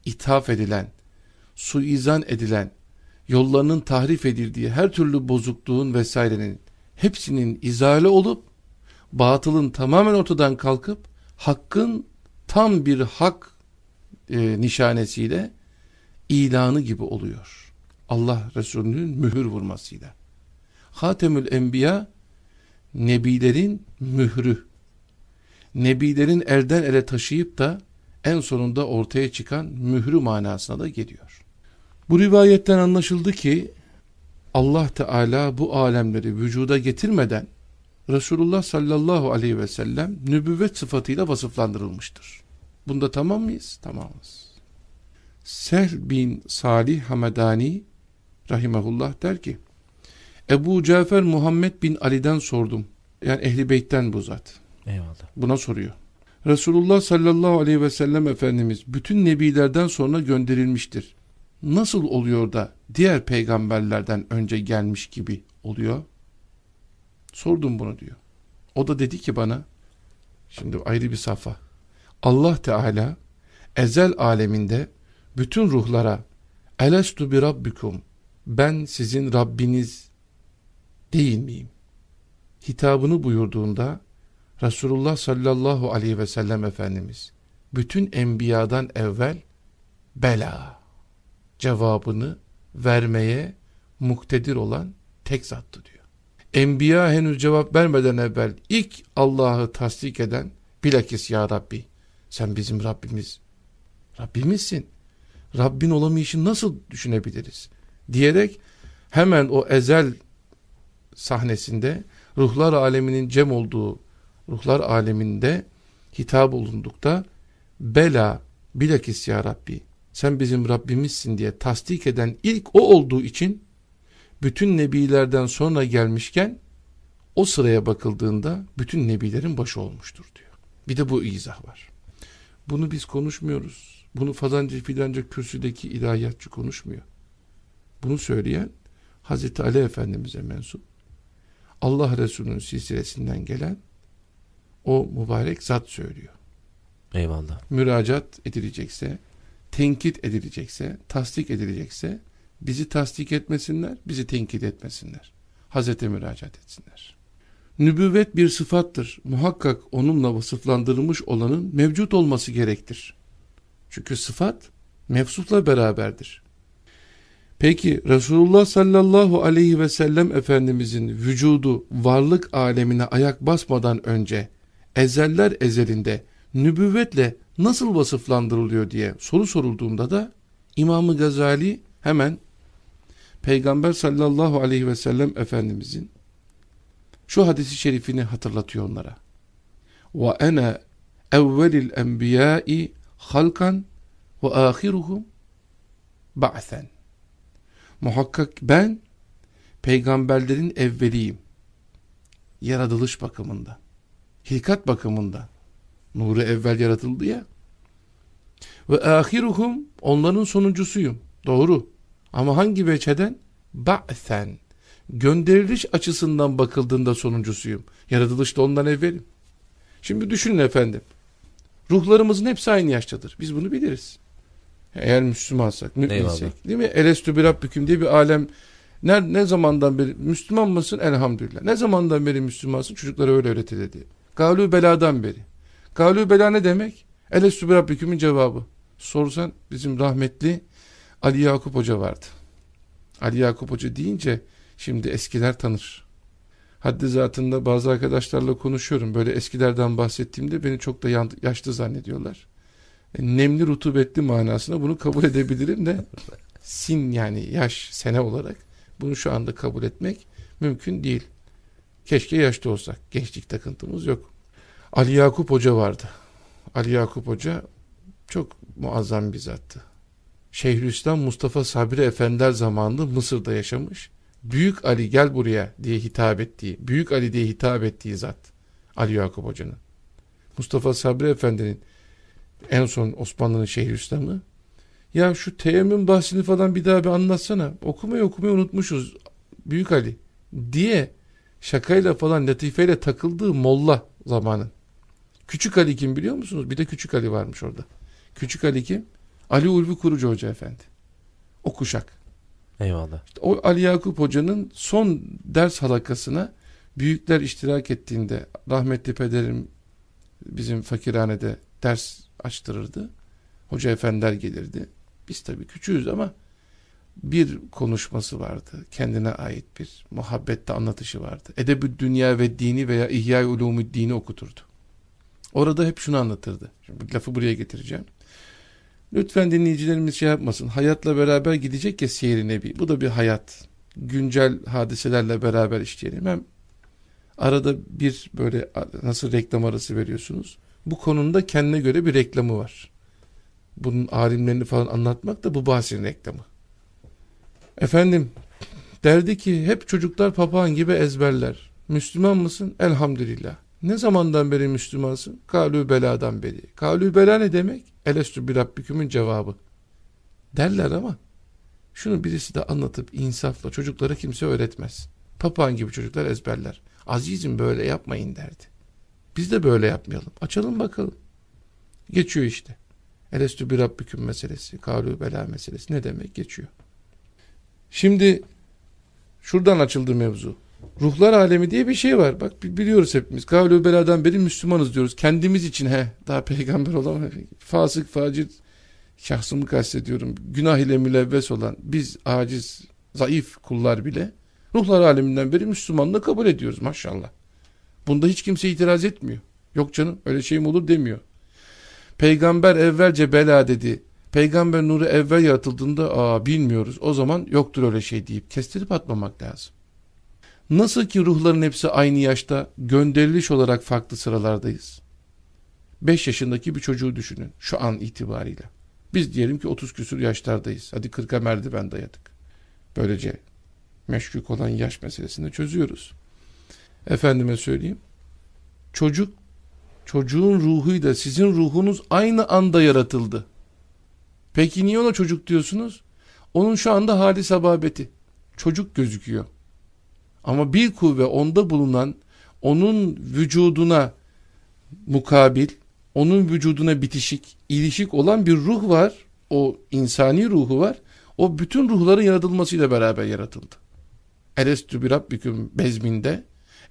ithaf edilen, suizan edilen, yollarının tahrif edildiği her türlü bozukluğun vesairenin hepsinin izale olup batılın tamamen ortadan kalkıp hakkın tam bir hak e, nişanesiyle ilanı gibi oluyor. Allah Resulü'nün mühür vurmasıyla. Hatemül Enbiya nebilerin mührü. Nebilerin elden ele taşıyıp da en sonunda ortaya çıkan mührü manasına da geliyor. Bu rivayetten anlaşıldı ki Allah Teala bu alemleri vücuda getirmeden Resulullah sallallahu aleyhi ve sellem nübüvvet sıfatıyla vasıflandırılmıştır. Bunda tamam mıyız? Tamamız. Sehl bin Salih Hamedani rahimahullah der ki Ebu Cafer Muhammed bin Ali'den sordum. Yani Ehli Beyt'ten bu zat. Eyvallah. Buna soruyor. Resulullah sallallahu aleyhi ve sellem Efendimiz bütün nebilerden sonra gönderilmiştir. Nasıl oluyor da diğer peygamberlerden önce gelmiş gibi oluyor? Sordum bunu diyor. O da dedi ki bana, şimdi ayrı bir safa. Allah Teala ezel aleminde bütün ruhlara Elestu bi rabbikum ben sizin Rabbiniz değil miyim? Hitabını buyurduğunda Resulullah sallallahu aleyhi ve sellem Efendimiz bütün enbiyadan evvel bela cevabını vermeye muktedir olan tek zattı diyor. Enbiya henüz cevap vermeden evvel ilk Allah'ı tasdik eden bilakis ya Rabbi sen bizim Rabbimiz Rabbimizsin. Rabbin olamayışını nasıl düşünebiliriz? Diyerek hemen o ezel sahnesinde ruhlar aleminin cem olduğu ruhlar aleminde hitap olundukta bela bilakis ya Rabbi sen bizim Rabbimizsin diye tasdik eden ilk o olduğu için bütün nebilerden sonra gelmişken o sıraya bakıldığında bütün nebilerin başı olmuştur diyor. Bir de bu izah var. Bunu biz konuşmuyoruz. Bunu falanca filanca kürsüdeki ilahiyatçı konuşmuyor. Bunu söyleyen Hazreti Ali Efendimiz'e mensup Allah Resulü'nün silsilesinden gelen o mübarek zat söylüyor. Eyvallah. Müracaat edilecekse, tenkit edilecekse, tasdik edilecekse bizi tasdik etmesinler, bizi tenkit etmesinler. Hazrete müracaat etsinler. Nübüvvet bir sıfattır. Muhakkak onunla vasıflandırılmış olanın mevcut olması gerektir. Çünkü sıfat mevsufla beraberdir. Peki Resulullah sallallahu aleyhi ve sellem Efendimizin vücudu varlık alemine ayak basmadan önce ezeller ezelinde nübüvvetle nasıl vasıflandırılıyor diye soru sorulduğunda da İmam-ı Gazali hemen Peygamber sallallahu aleyhi ve sellem Efendimizin şu hadisi şerifini hatırlatıyor onlara. Ve ene evvelil enbiyai halkan ve ahiruhum ba'then. Muhakkak ben peygamberlerin evveliyim. Yaratılış bakımında. Hilkat bakımında. Nuru evvel yaratıldı ya. Ve ahiruhum onların sonuncusuyum. Doğru. Ama hangi veçeden? Ba'then. Gönderiliş açısından bakıldığında sonuncusuyum. Yaratılışta ondan evvelim. Şimdi düşünün efendim. Ruhlarımızın hepsi aynı yaştadır. Biz bunu biliriz. Eğer Müslümansak, müminsek. Değil mi? Elestü bir Rabbüküm diye bir alem. Ne, ne zamandan beri Müslüman mısın? Elhamdülillah. Ne zamandan beri Müslümansın? Çocuklara öyle öğretildi. Galü beladan beri. Galü bela ne demek? Elestü bir Rabbüküm'ün cevabı. Sorsan bizim rahmetli Ali Yakup Hoca vardı. Ali Yakup Hoca deyince şimdi eskiler tanır. Haddi zatında bazı arkadaşlarla konuşuyorum. Böyle eskilerden bahsettiğimde beni çok da yaşlı zannediyorlar. Nemli rutubetli manasına bunu kabul edebilirim de sin yani yaş sene olarak bunu şu anda kabul etmek mümkün değil. Keşke yaşlı olsak. Gençlik takıntımız yok. Ali Yakup Hoca vardı. Ali Yakup Hoca çok muazzam bir zattı. Şeyhülislam Mustafa Sabri Efender zamanında Mısır'da yaşamış. Büyük Ali gel buraya diye hitap ettiği, Büyük Ali diye hitap ettiği zat Ali Yakup Hoca'nın. Mustafa Sabri Efendi'nin en son Osmanlı'nın Şeyhülislam'ı ya şu teyemmüm bahsini falan bir daha bir anlatsana. Okumayı okumayı unutmuşuz. Büyük Ali diye şakayla falan latifeyle takıldığı molla zamanın. Küçük Ali kim biliyor musunuz? Bir de Küçük Ali varmış orada. Küçük Ali kim? Ali Ulvi Kurucu Hoca Efendi. O kuşak. Eyvallah. İşte o Ali Yakup Hoca'nın son ders halakasına büyükler iştirak ettiğinde rahmetli pederim bizim fakirhanede ders açtırırdı. Hoca efendiler gelirdi. Biz tabii küçüğüz ama bir konuşması vardı. Kendine ait bir muhabbette anlatışı vardı. Edebü dünya ve dini veya ihya ulumü dini okuturdu. Orada hep şunu anlatırdı. Şimdi lafı buraya getireceğim. Lütfen dinleyicilerimiz şey yapmasın. Hayatla beraber gidecek ya seyri nebi. Bu da bir hayat. Güncel hadiselerle beraber işleyelim. Hem arada bir böyle nasıl reklam arası veriyorsunuz. Bu konunda kendine göre bir reklamı var. Bunun alimlerini falan anlatmak da bu bahsin reklamı. Efendim derdi ki hep çocuklar papağan gibi ezberler. Müslüman mısın? Elhamdülillah. Ne zamandan beri Müslümansın? Kalü beladan beri. Kalü bela ne demek? Elestü bir Rabbikümün cevabı. Derler ama şunu birisi de anlatıp insafla çocuklara kimse öğretmez. Papağan gibi çocuklar ezberler. Azizim böyle yapmayın derdi. Biz de böyle yapmayalım. Açalım bakalım. Geçiyor işte. Elestü bir Rabbiküm meselesi, kalü bela meselesi ne demek geçiyor. Şimdi şuradan açıldı mevzu. Ruhlar alemi diye bir şey var. Bak biliyoruz hepimiz. Kavlu beladan beri Müslümanız diyoruz. Kendimiz için he. Daha peygamber olan fasık, facir şahsımı kastediyorum. Günah ile mülevves olan biz aciz, zayıf kullar bile ruhlar aleminden beri Müslümanlığı kabul ediyoruz maşallah. Bunda hiç kimse itiraz etmiyor. Yok canım öyle şey mi olur demiyor. Peygamber evvelce bela dedi. Peygamber nuru evvel yaratıldığında aa bilmiyoruz. O zaman yoktur öyle şey deyip kestirip atmamak lazım. Nasıl ki ruhların hepsi aynı yaşta gönderiliş olarak farklı sıralardayız. 5 yaşındaki bir çocuğu düşünün şu an itibariyle. Biz diyelim ki 30 küsur yaşlardayız. Hadi 40'a merdiven dayadık. Böylece meşguk olan yaş meselesini çözüyoruz. Efendime söyleyeyim. Çocuk, çocuğun ruhuyla sizin ruhunuz aynı anda yaratıldı. Peki niye ona çocuk diyorsunuz? Onun şu anda hali sababeti. Çocuk gözüküyor. Ama bir kuvve onda bulunan onun vücuduna mukabil, onun vücuduna bitişik, ilişik olan bir ruh var. O insani ruhu var. O bütün ruhların yaratılmasıyla beraber yaratıldı. Erestü bir Rabbiküm bezminde,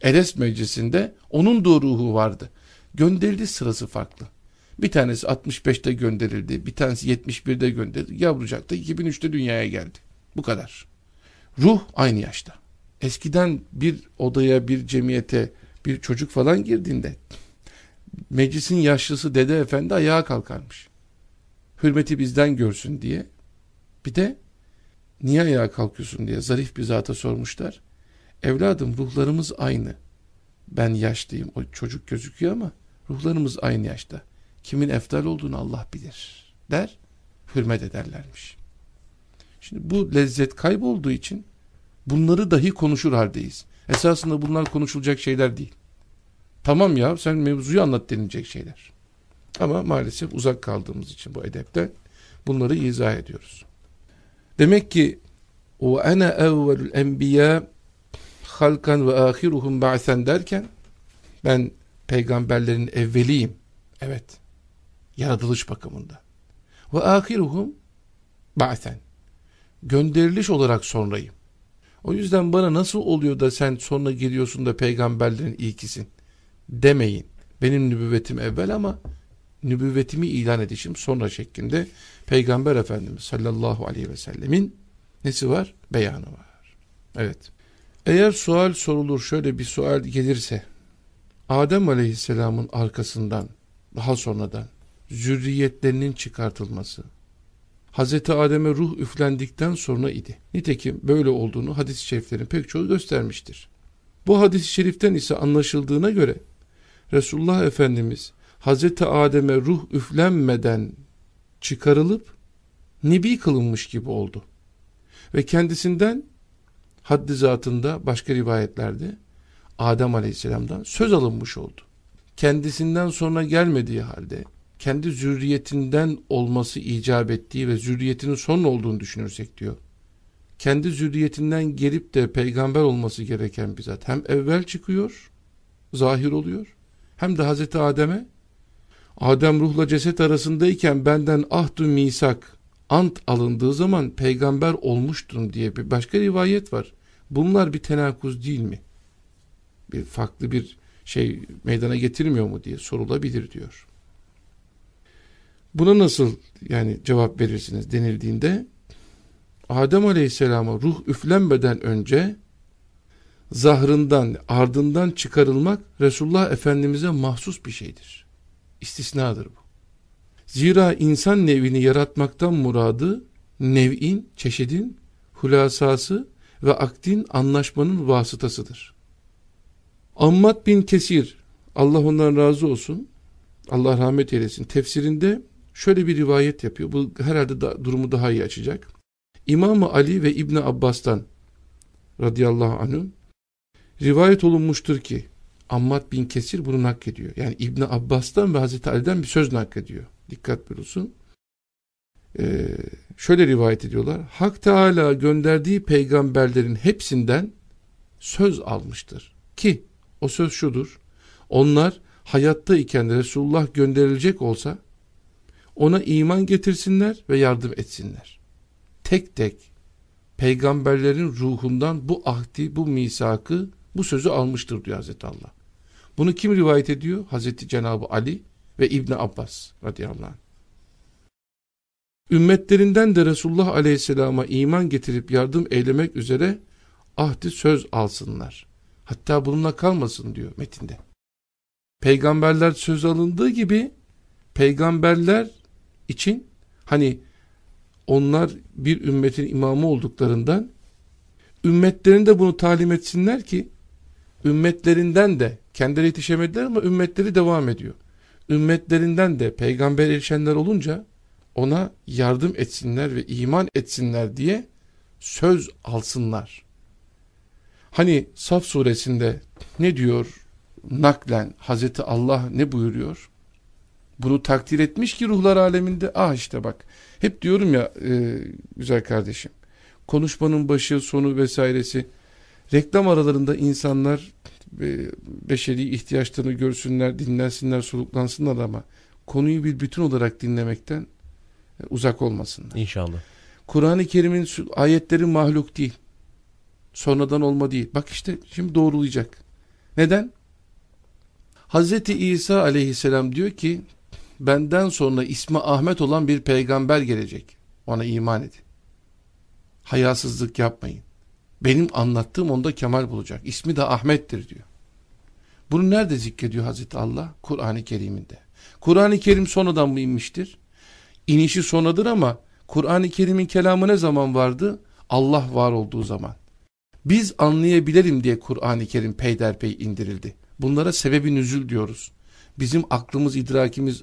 Erest meclisinde onun da ruhu vardı. Gönderildi sırası farklı. Bir tanesi 65'te gönderildi, bir tanesi 71'de gönderildi. Yavrucak da 2003'te dünyaya geldi. Bu kadar. Ruh aynı yaşta. Eskiden bir odaya, bir cemiyete bir çocuk falan girdiğinde meclisin yaşlısı dede efendi ayağa kalkarmış. Hürmeti bizden görsün diye. Bir de niye ayağa kalkıyorsun diye zarif bir zata sormuşlar. Evladım ruhlarımız aynı. Ben yaşlıyım o çocuk gözüküyor ama ruhlarımız aynı yaşta. Kimin eftal olduğunu Allah bilir der. Hürmet ederlermiş. Şimdi bu lezzet kaybolduğu için bunları dahi konuşur haldeyiz. Esasında bunlar konuşulacak şeyler değil. Tamam ya sen mevzuyu anlat denilecek şeyler. Ama maalesef uzak kaldığımız için bu edepten bunları izah ediyoruz. Demek ki o ana evvelül enbiya halkan ve ahiruhum ba'sen derken ben peygamberlerin evveliyim. Evet. Yaratılış bakımında. Ve ahiruhum ba'ten. Gönderiliş olarak sonrayım. O yüzden bana nasıl oluyor da sen sonra geliyorsun da peygamberlerin ilkisin demeyin. Benim nübüvvetim evvel ama nübüvvetimi ilan edişim sonra şeklinde Peygamber Efendimiz sallallahu aleyhi ve sellemin nesi var? Beyanı var. Evet. Eğer sual sorulur şöyle bir sual gelirse Adem aleyhisselamın arkasından daha sonradan zürriyetlerinin çıkartılması Hazreti Adem'e ruh üflendikten sonra idi. Nitekim böyle olduğunu hadis-i şeriflerin pek çoğu göstermiştir. Bu hadis-i şeriften ise anlaşıldığına göre Resulullah Efendimiz Hazreti Adem'e ruh üflenmeden çıkarılıp nebi kılınmış gibi oldu. Ve kendisinden haddi zatında başka rivayetlerde Adem Aleyhisselam'dan söz alınmış oldu. Kendisinden sonra gelmediği halde kendi zürriyetinden olması icap ettiği ve zürriyetinin son olduğunu düşünürsek diyor. Kendi zürriyetinden gelip de peygamber olması gereken bir zat hem evvel çıkıyor, zahir oluyor hem de Hazreti Adem'e Adem ruhla ceset arasındayken benden ahdu misak ant alındığı zaman peygamber olmuştum diye bir başka rivayet var. Bunlar bir tenakuz değil mi? Bir farklı bir şey meydana getirmiyor mu diye sorulabilir diyor. Buna nasıl yani cevap verirsiniz denildiğinde Adem Aleyhisselam'a ruh üflenmeden önce zahrından ardından çıkarılmak Resulullah Efendimiz'e mahsus bir şeydir. İstisnadır bu. Zira insan nevini yaratmaktan muradı nev'in, çeşidin, hulasası ve akdin anlaşmanın vasıtasıdır. Ammad bin Kesir, Allah ondan razı olsun, Allah rahmet eylesin, tefsirinde şöyle bir rivayet yapıyor. Bu herhalde da, durumu daha iyi açacak. İmam Ali ve İbni Abbas'tan radıyallahu anhüm rivayet olunmuştur ki Ammad bin Kesir bunu naklediyor. Yani İbni Abbas'tan ve Hazreti Ali'den bir söz naklediyor. Dikkat buyursun. Ee, şöyle rivayet ediyorlar. Hak Teala gönderdiği peygamberlerin hepsinden söz almıştır. Ki o söz şudur. Onlar hayatta iken Resulullah gönderilecek olsa ona iman getirsinler ve yardım etsinler. Tek tek peygamberlerin ruhundan bu ahdi, bu misakı, bu sözü almıştır diyor Hazreti Allah. Bunu kim rivayet ediyor? Hazreti Cenabı Ali ve İbni Abbas radıyallahu anh. Ümmetlerinden de Resulullah aleyhisselama iman getirip yardım eylemek üzere ahdi söz alsınlar. Hatta bununla kalmasın diyor metinde. Peygamberler söz alındığı gibi peygamberler için hani onlar bir ümmetin imamı olduklarından ümmetlerinde bunu talim etsinler ki ümmetlerinden de kendileri yetişemediler ama ümmetleri devam ediyor. Ümmetlerinden de peygamber erişenler olunca ona yardım etsinler ve iman etsinler diye söz alsınlar. Hani Saf suresinde ne diyor naklen Hazreti Allah ne buyuruyor? Bunu takdir etmiş ki ruhlar aleminde ah işte bak hep diyorum ya e, güzel kardeşim konuşmanın başı sonu vesairesi reklam aralarında insanlar beşeri ihtiyaçlarını görsünler dinlensinler soluklansınlar ama konuyu bir bütün olarak dinlemekten e, uzak olmasınlar. İnşallah. Kur'an-ı Kerim'in ayetleri mahluk değil. Sonradan olma değil. Bak işte şimdi doğrulayacak. Neden? Hazreti İsa aleyhisselam diyor ki benden sonra ismi Ahmet olan bir peygamber gelecek. Ona iman edin. Hayasızlık yapmayın. Benim anlattığım onda kemal bulacak. İsmi de Ahmet'tir diyor. Bunu nerede zikrediyor Hazreti Allah? Kur'an-ı Kerim'inde. Kur'an-ı Kerim sonradan mı inmiştir? İnişi sonadır ama Kur'an-ı Kerim'in kelamı ne zaman vardı? Allah var olduğu zaman. Biz anlayabilelim diye Kur'an-ı Kerim peyderpey indirildi. Bunlara sebebi nüzül diyoruz. Bizim aklımız, idrakimiz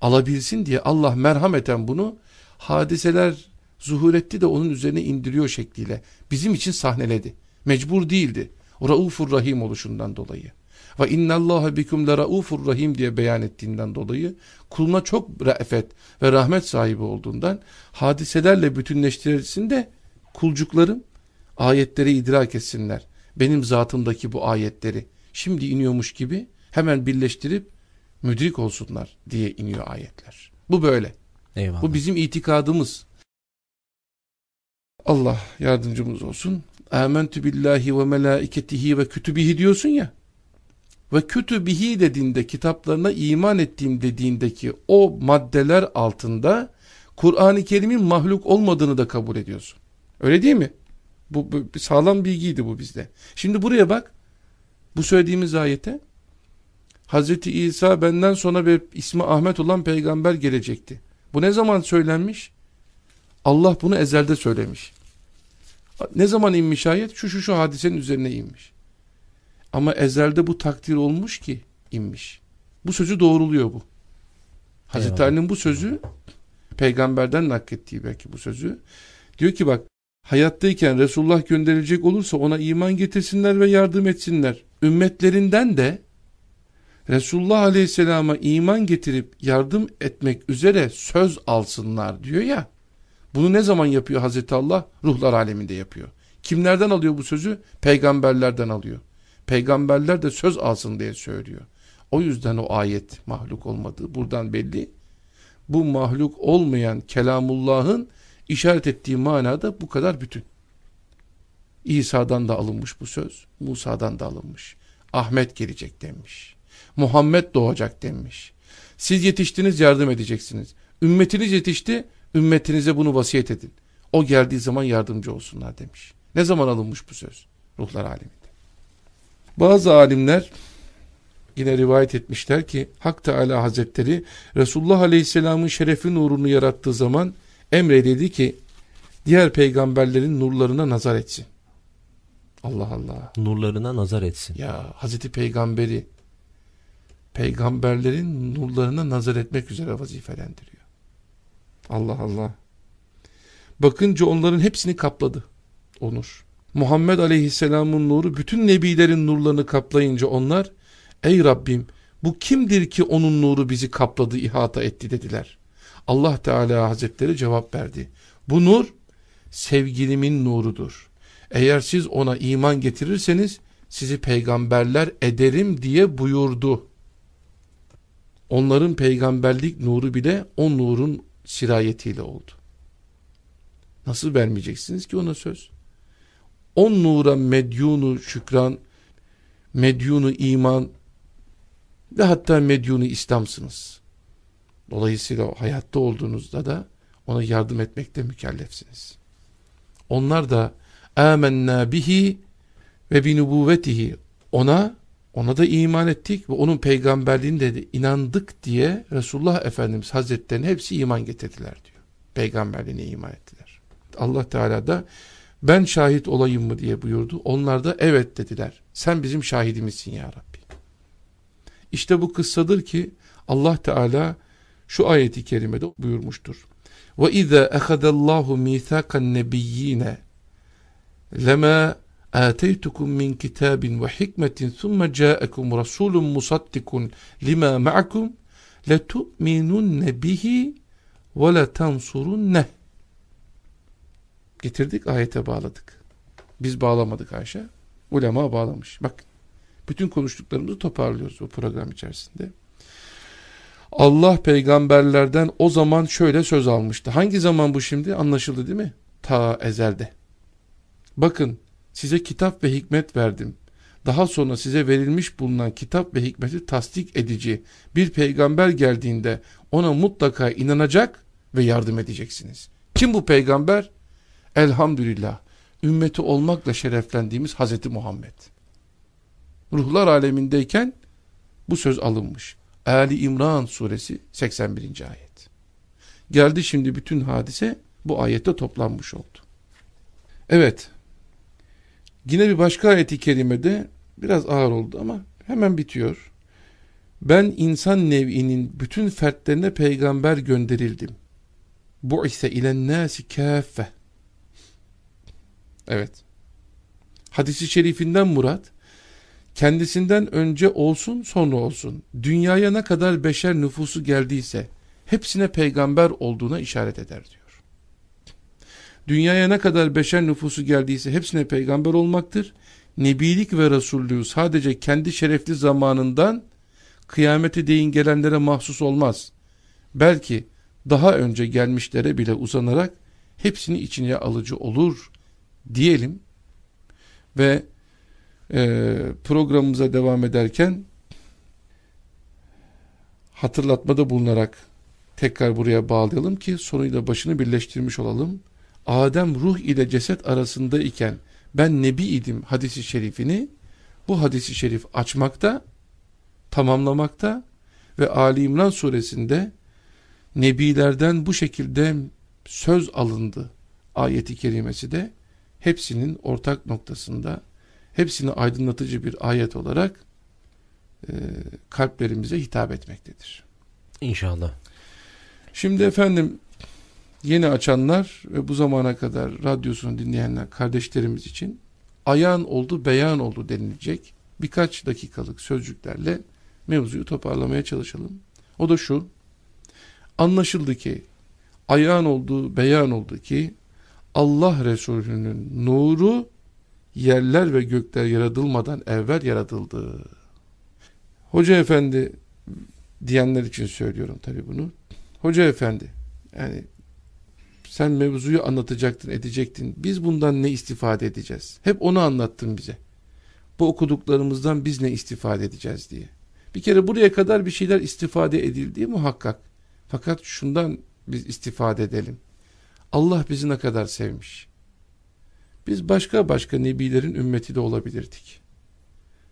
alabilsin diye Allah merhameten bunu hadiseler zuhur etti de onun üzerine indiriyor şekliyle. Bizim için sahneledi. Mecbur değildi. Raufur Rahim oluşundan dolayı. Ve innallaha bikum la raufur rahim diye beyan ettiğinden dolayı kuluna çok re'fet ve rahmet sahibi olduğundan hadiselerle bütünleştirilsin de kulcuklarım ayetleri idrak etsinler. Benim zatımdaki bu ayetleri şimdi iniyormuş gibi hemen birleştirip müdrik olsunlar diye iniyor ayetler. Bu böyle. Eyvallah. Bu bizim itikadımız. Allah yardımcımız olsun. Âmentü billahi ve melâiketihi ve kütübihi diyorsun ya. Ve kütübihi dediğinde kitaplarına iman ettiğim dediğindeki o maddeler altında Kur'an-ı Kerim'in mahluk olmadığını da kabul ediyorsun. Öyle değil mi? Bu, bu sağlam bilgiydi bu bizde. Şimdi buraya bak. Bu söylediğimiz ayete Hazreti İsa benden sonra bir ismi Ahmet olan peygamber gelecekti. Bu ne zaman söylenmiş? Allah bunu ezelde söylemiş. Ne zaman inmiş ayet? Şu şu şu hadisenin üzerine inmiş. Ama ezelde bu takdir olmuş ki inmiş. Bu sözü doğruluyor bu. Hazreti Ali'nin bu sözü peygamberden naklettiği belki bu sözü. Diyor ki bak hayattayken Resulullah gönderilecek olursa ona iman getirsinler ve yardım etsinler. Ümmetlerinden de Resulullah Aleyhisselam'a iman getirip yardım etmek üzere söz alsınlar diyor ya. Bunu ne zaman yapıyor Hazreti Allah? Ruhlar aleminde yapıyor. Kimlerden alıyor bu sözü? Peygamberlerden alıyor. Peygamberler de söz alsın diye söylüyor. O yüzden o ayet mahluk olmadığı buradan belli. Bu mahluk olmayan kelamullahın işaret ettiği manada bu kadar bütün. İsa'dan da alınmış bu söz. Musa'dan da alınmış. Ahmet gelecek denmiş. Muhammed doğacak denmiş. Siz yetiştiniz yardım edeceksiniz. Ümmetiniz yetişti ümmetinize bunu vasiyet edin. O geldiği zaman yardımcı olsunlar demiş. Ne zaman alınmış bu söz? Ruhlar aleminde. Bazı alimler yine rivayet etmişler ki Hak Teala Hazretleri Resulullah Aleyhisselam'ın şerefi nurunu yarattığı zaman emredildi ki diğer peygamberlerin nurlarına nazar etsin. Allah Allah. Nurlarına nazar etsin. Ya Hazreti Peygamberi peygamberlerin nurlarına nazar etmek üzere vazifelendiriyor. Allah Allah. Bakınca onların hepsini kapladı o nur. Muhammed Aleyhisselam'ın nuru bütün nebilerin nurlarını kaplayınca onlar ey Rabbim bu kimdir ki onun nuru bizi kapladı ihata etti dediler. Allah Teala Hazretleri cevap verdi. Bu nur sevgilimin nurudur. Eğer siz ona iman getirirseniz sizi peygamberler ederim diye buyurdu. Onların peygamberlik nuru bile o nurun sirayetiyle oldu. Nasıl vermeyeceksiniz ki ona söz? On nura medyunu şükran, medyunu iman ve hatta medyunu İslam'sınız. Dolayısıyla hayatta olduğunuzda da ona yardım etmekte mükellefsiniz. Onlar da amennâ bihi ve binubuvvetihi ona ona da iman ettik ve onun peygamberliğine de inandık diye Resulullah Efendimiz Hazretlerine hepsi iman getirdiler diyor. Peygamberliğine iman ettiler. Allah Teala da ben şahit olayım mı diye buyurdu. Onlar da evet dediler. Sen bizim şahidimizsin ya Rabbi. İşte bu kıssadır ki Allah Teala şu ayeti kerimede buyurmuştur. Ve izâ ehadallahu mîthâkan nebiyyîne lema آتيتكم من كتاب وحكمة ثم جاءكم رسول مصدق لما معكم لتؤمنن به وَلَتَنْصُرُنَّهِ Getirdik ayete bağladık. Biz bağlamadık Ayşe. Ulema bağlamış. Bak bütün konuştuklarımızı toparlıyoruz bu program içerisinde. Allah peygamberlerden o zaman şöyle söz almıştı. Hangi zaman bu şimdi? Anlaşıldı değil mi? Ta ezelde. Bakın size kitap ve hikmet verdim. Daha sonra size verilmiş bulunan kitap ve hikmeti tasdik edici bir peygamber geldiğinde ona mutlaka inanacak ve yardım edeceksiniz. Kim bu peygamber? Elhamdülillah ümmeti olmakla şereflendiğimiz Hazreti Muhammed. Ruhlar alemindeyken bu söz alınmış. Ali İmran suresi 81. ayet. Geldi şimdi bütün hadise bu ayette toplanmış oldu. Evet. Yine bir başka ayeti kerimede biraz ağır oldu ama hemen bitiyor. Ben insan nev'inin bütün fertlerine peygamber gönderildim. Bu ise ilen nasi kaffe. Evet. Hadisi şerifinden murat kendisinden önce olsun sonra olsun dünyaya ne kadar beşer nüfusu geldiyse hepsine peygamber olduğuna işaret eder diyor. Dünyaya ne kadar beşer nüfusu geldiyse hepsine peygamber olmaktır. Nebilik ve Resullüğü sadece kendi şerefli zamanından kıyameti deyin gelenlere mahsus olmaz. Belki daha önce gelmişlere bile uzanarak hepsini içine alıcı olur diyelim. Ve e, programımıza devam ederken hatırlatmada bulunarak tekrar buraya bağlayalım ki sonuyla başını birleştirmiş olalım. Adem ruh ile ceset arasında iken ben nebi idim hadisi şerifini bu hadisi şerif açmakta, tamamlamakta ve Ali İmran suresinde nebilerden bu şekilde söz alındı ayeti kerimesi de hepsinin ortak noktasında hepsini aydınlatıcı bir ayet olarak e, kalplerimize hitap etmektedir. İnşallah. Şimdi efendim yeni açanlar ve bu zamana kadar radyosunu dinleyenler kardeşlerimiz için ayan oldu beyan oldu denilecek birkaç dakikalık sözcüklerle mevzuyu toparlamaya çalışalım. O da şu anlaşıldı ki ayan oldu beyan oldu ki Allah Resulü'nün nuru yerler ve gökler yaratılmadan evvel yaratıldı. Hoca efendi diyenler için söylüyorum tabi bunu. Hoca efendi yani sen mevzuyu anlatacaktın edecektin. Biz bundan ne istifade edeceğiz? Hep onu anlattın bize. Bu okuduklarımızdan biz ne istifade edeceğiz diye. Bir kere buraya kadar bir şeyler istifade edildiği muhakkak. Fakat şundan biz istifade edelim. Allah bizi ne kadar sevmiş. Biz başka başka nebilerin ümmeti de olabilirdik.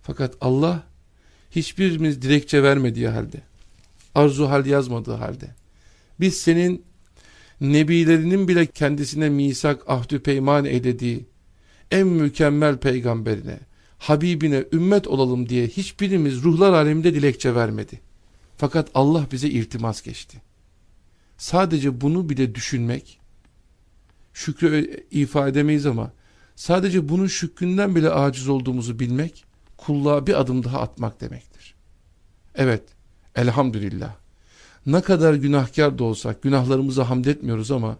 Fakat Allah hiçbirimiz dilekçe vermediği halde, arzu hal yazmadığı halde, biz senin nebilerinin bile kendisine misak, ahdü peyman eylediği en mükemmel peygamberine, Habibine ümmet olalım diye hiçbirimiz ruhlar aleminde dilekçe vermedi. Fakat Allah bize iltimas geçti. Sadece bunu bile düşünmek, şükrü ifade edemeyiz ama sadece bunun şükründen bile aciz olduğumuzu bilmek, kulluğa bir adım daha atmak demektir. Evet, elhamdülillah. Ne kadar günahkar da olsak günahlarımıza hamd etmiyoruz ama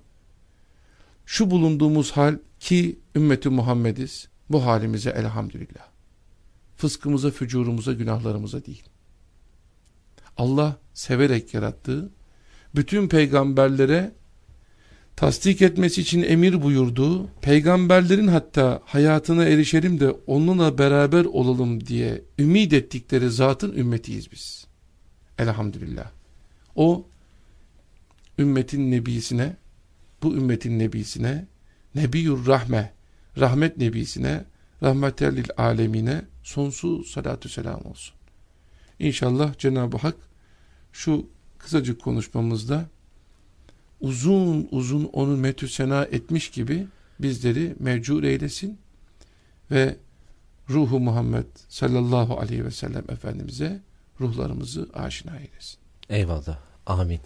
şu bulunduğumuz hal ki ümmeti Muhammediz bu halimize elhamdülillah. Fıskımıza, fücurumuza, günahlarımıza değil. Allah severek yarattığı, bütün peygamberlere tasdik etmesi için emir buyurduğu, peygamberlerin hatta hayatına erişelim de onunla beraber olalım diye ümit ettikleri zatın ümmetiyiz biz. Elhamdülillah. O ümmetin nebisine, bu ümmetin nebisine, Nebiyur Rahme, rahmet nebisine, rahmetellil alemine sonsuz salatü selam olsun. İnşallah Cenab-ı Hak şu kısacık konuşmamızda uzun uzun onu metü sena etmiş gibi bizleri mevcur eylesin ve ruhu Muhammed sallallahu aleyhi ve sellem Efendimiz'e ruhlarımızı aşina eylesin. Eyvallah. Amin.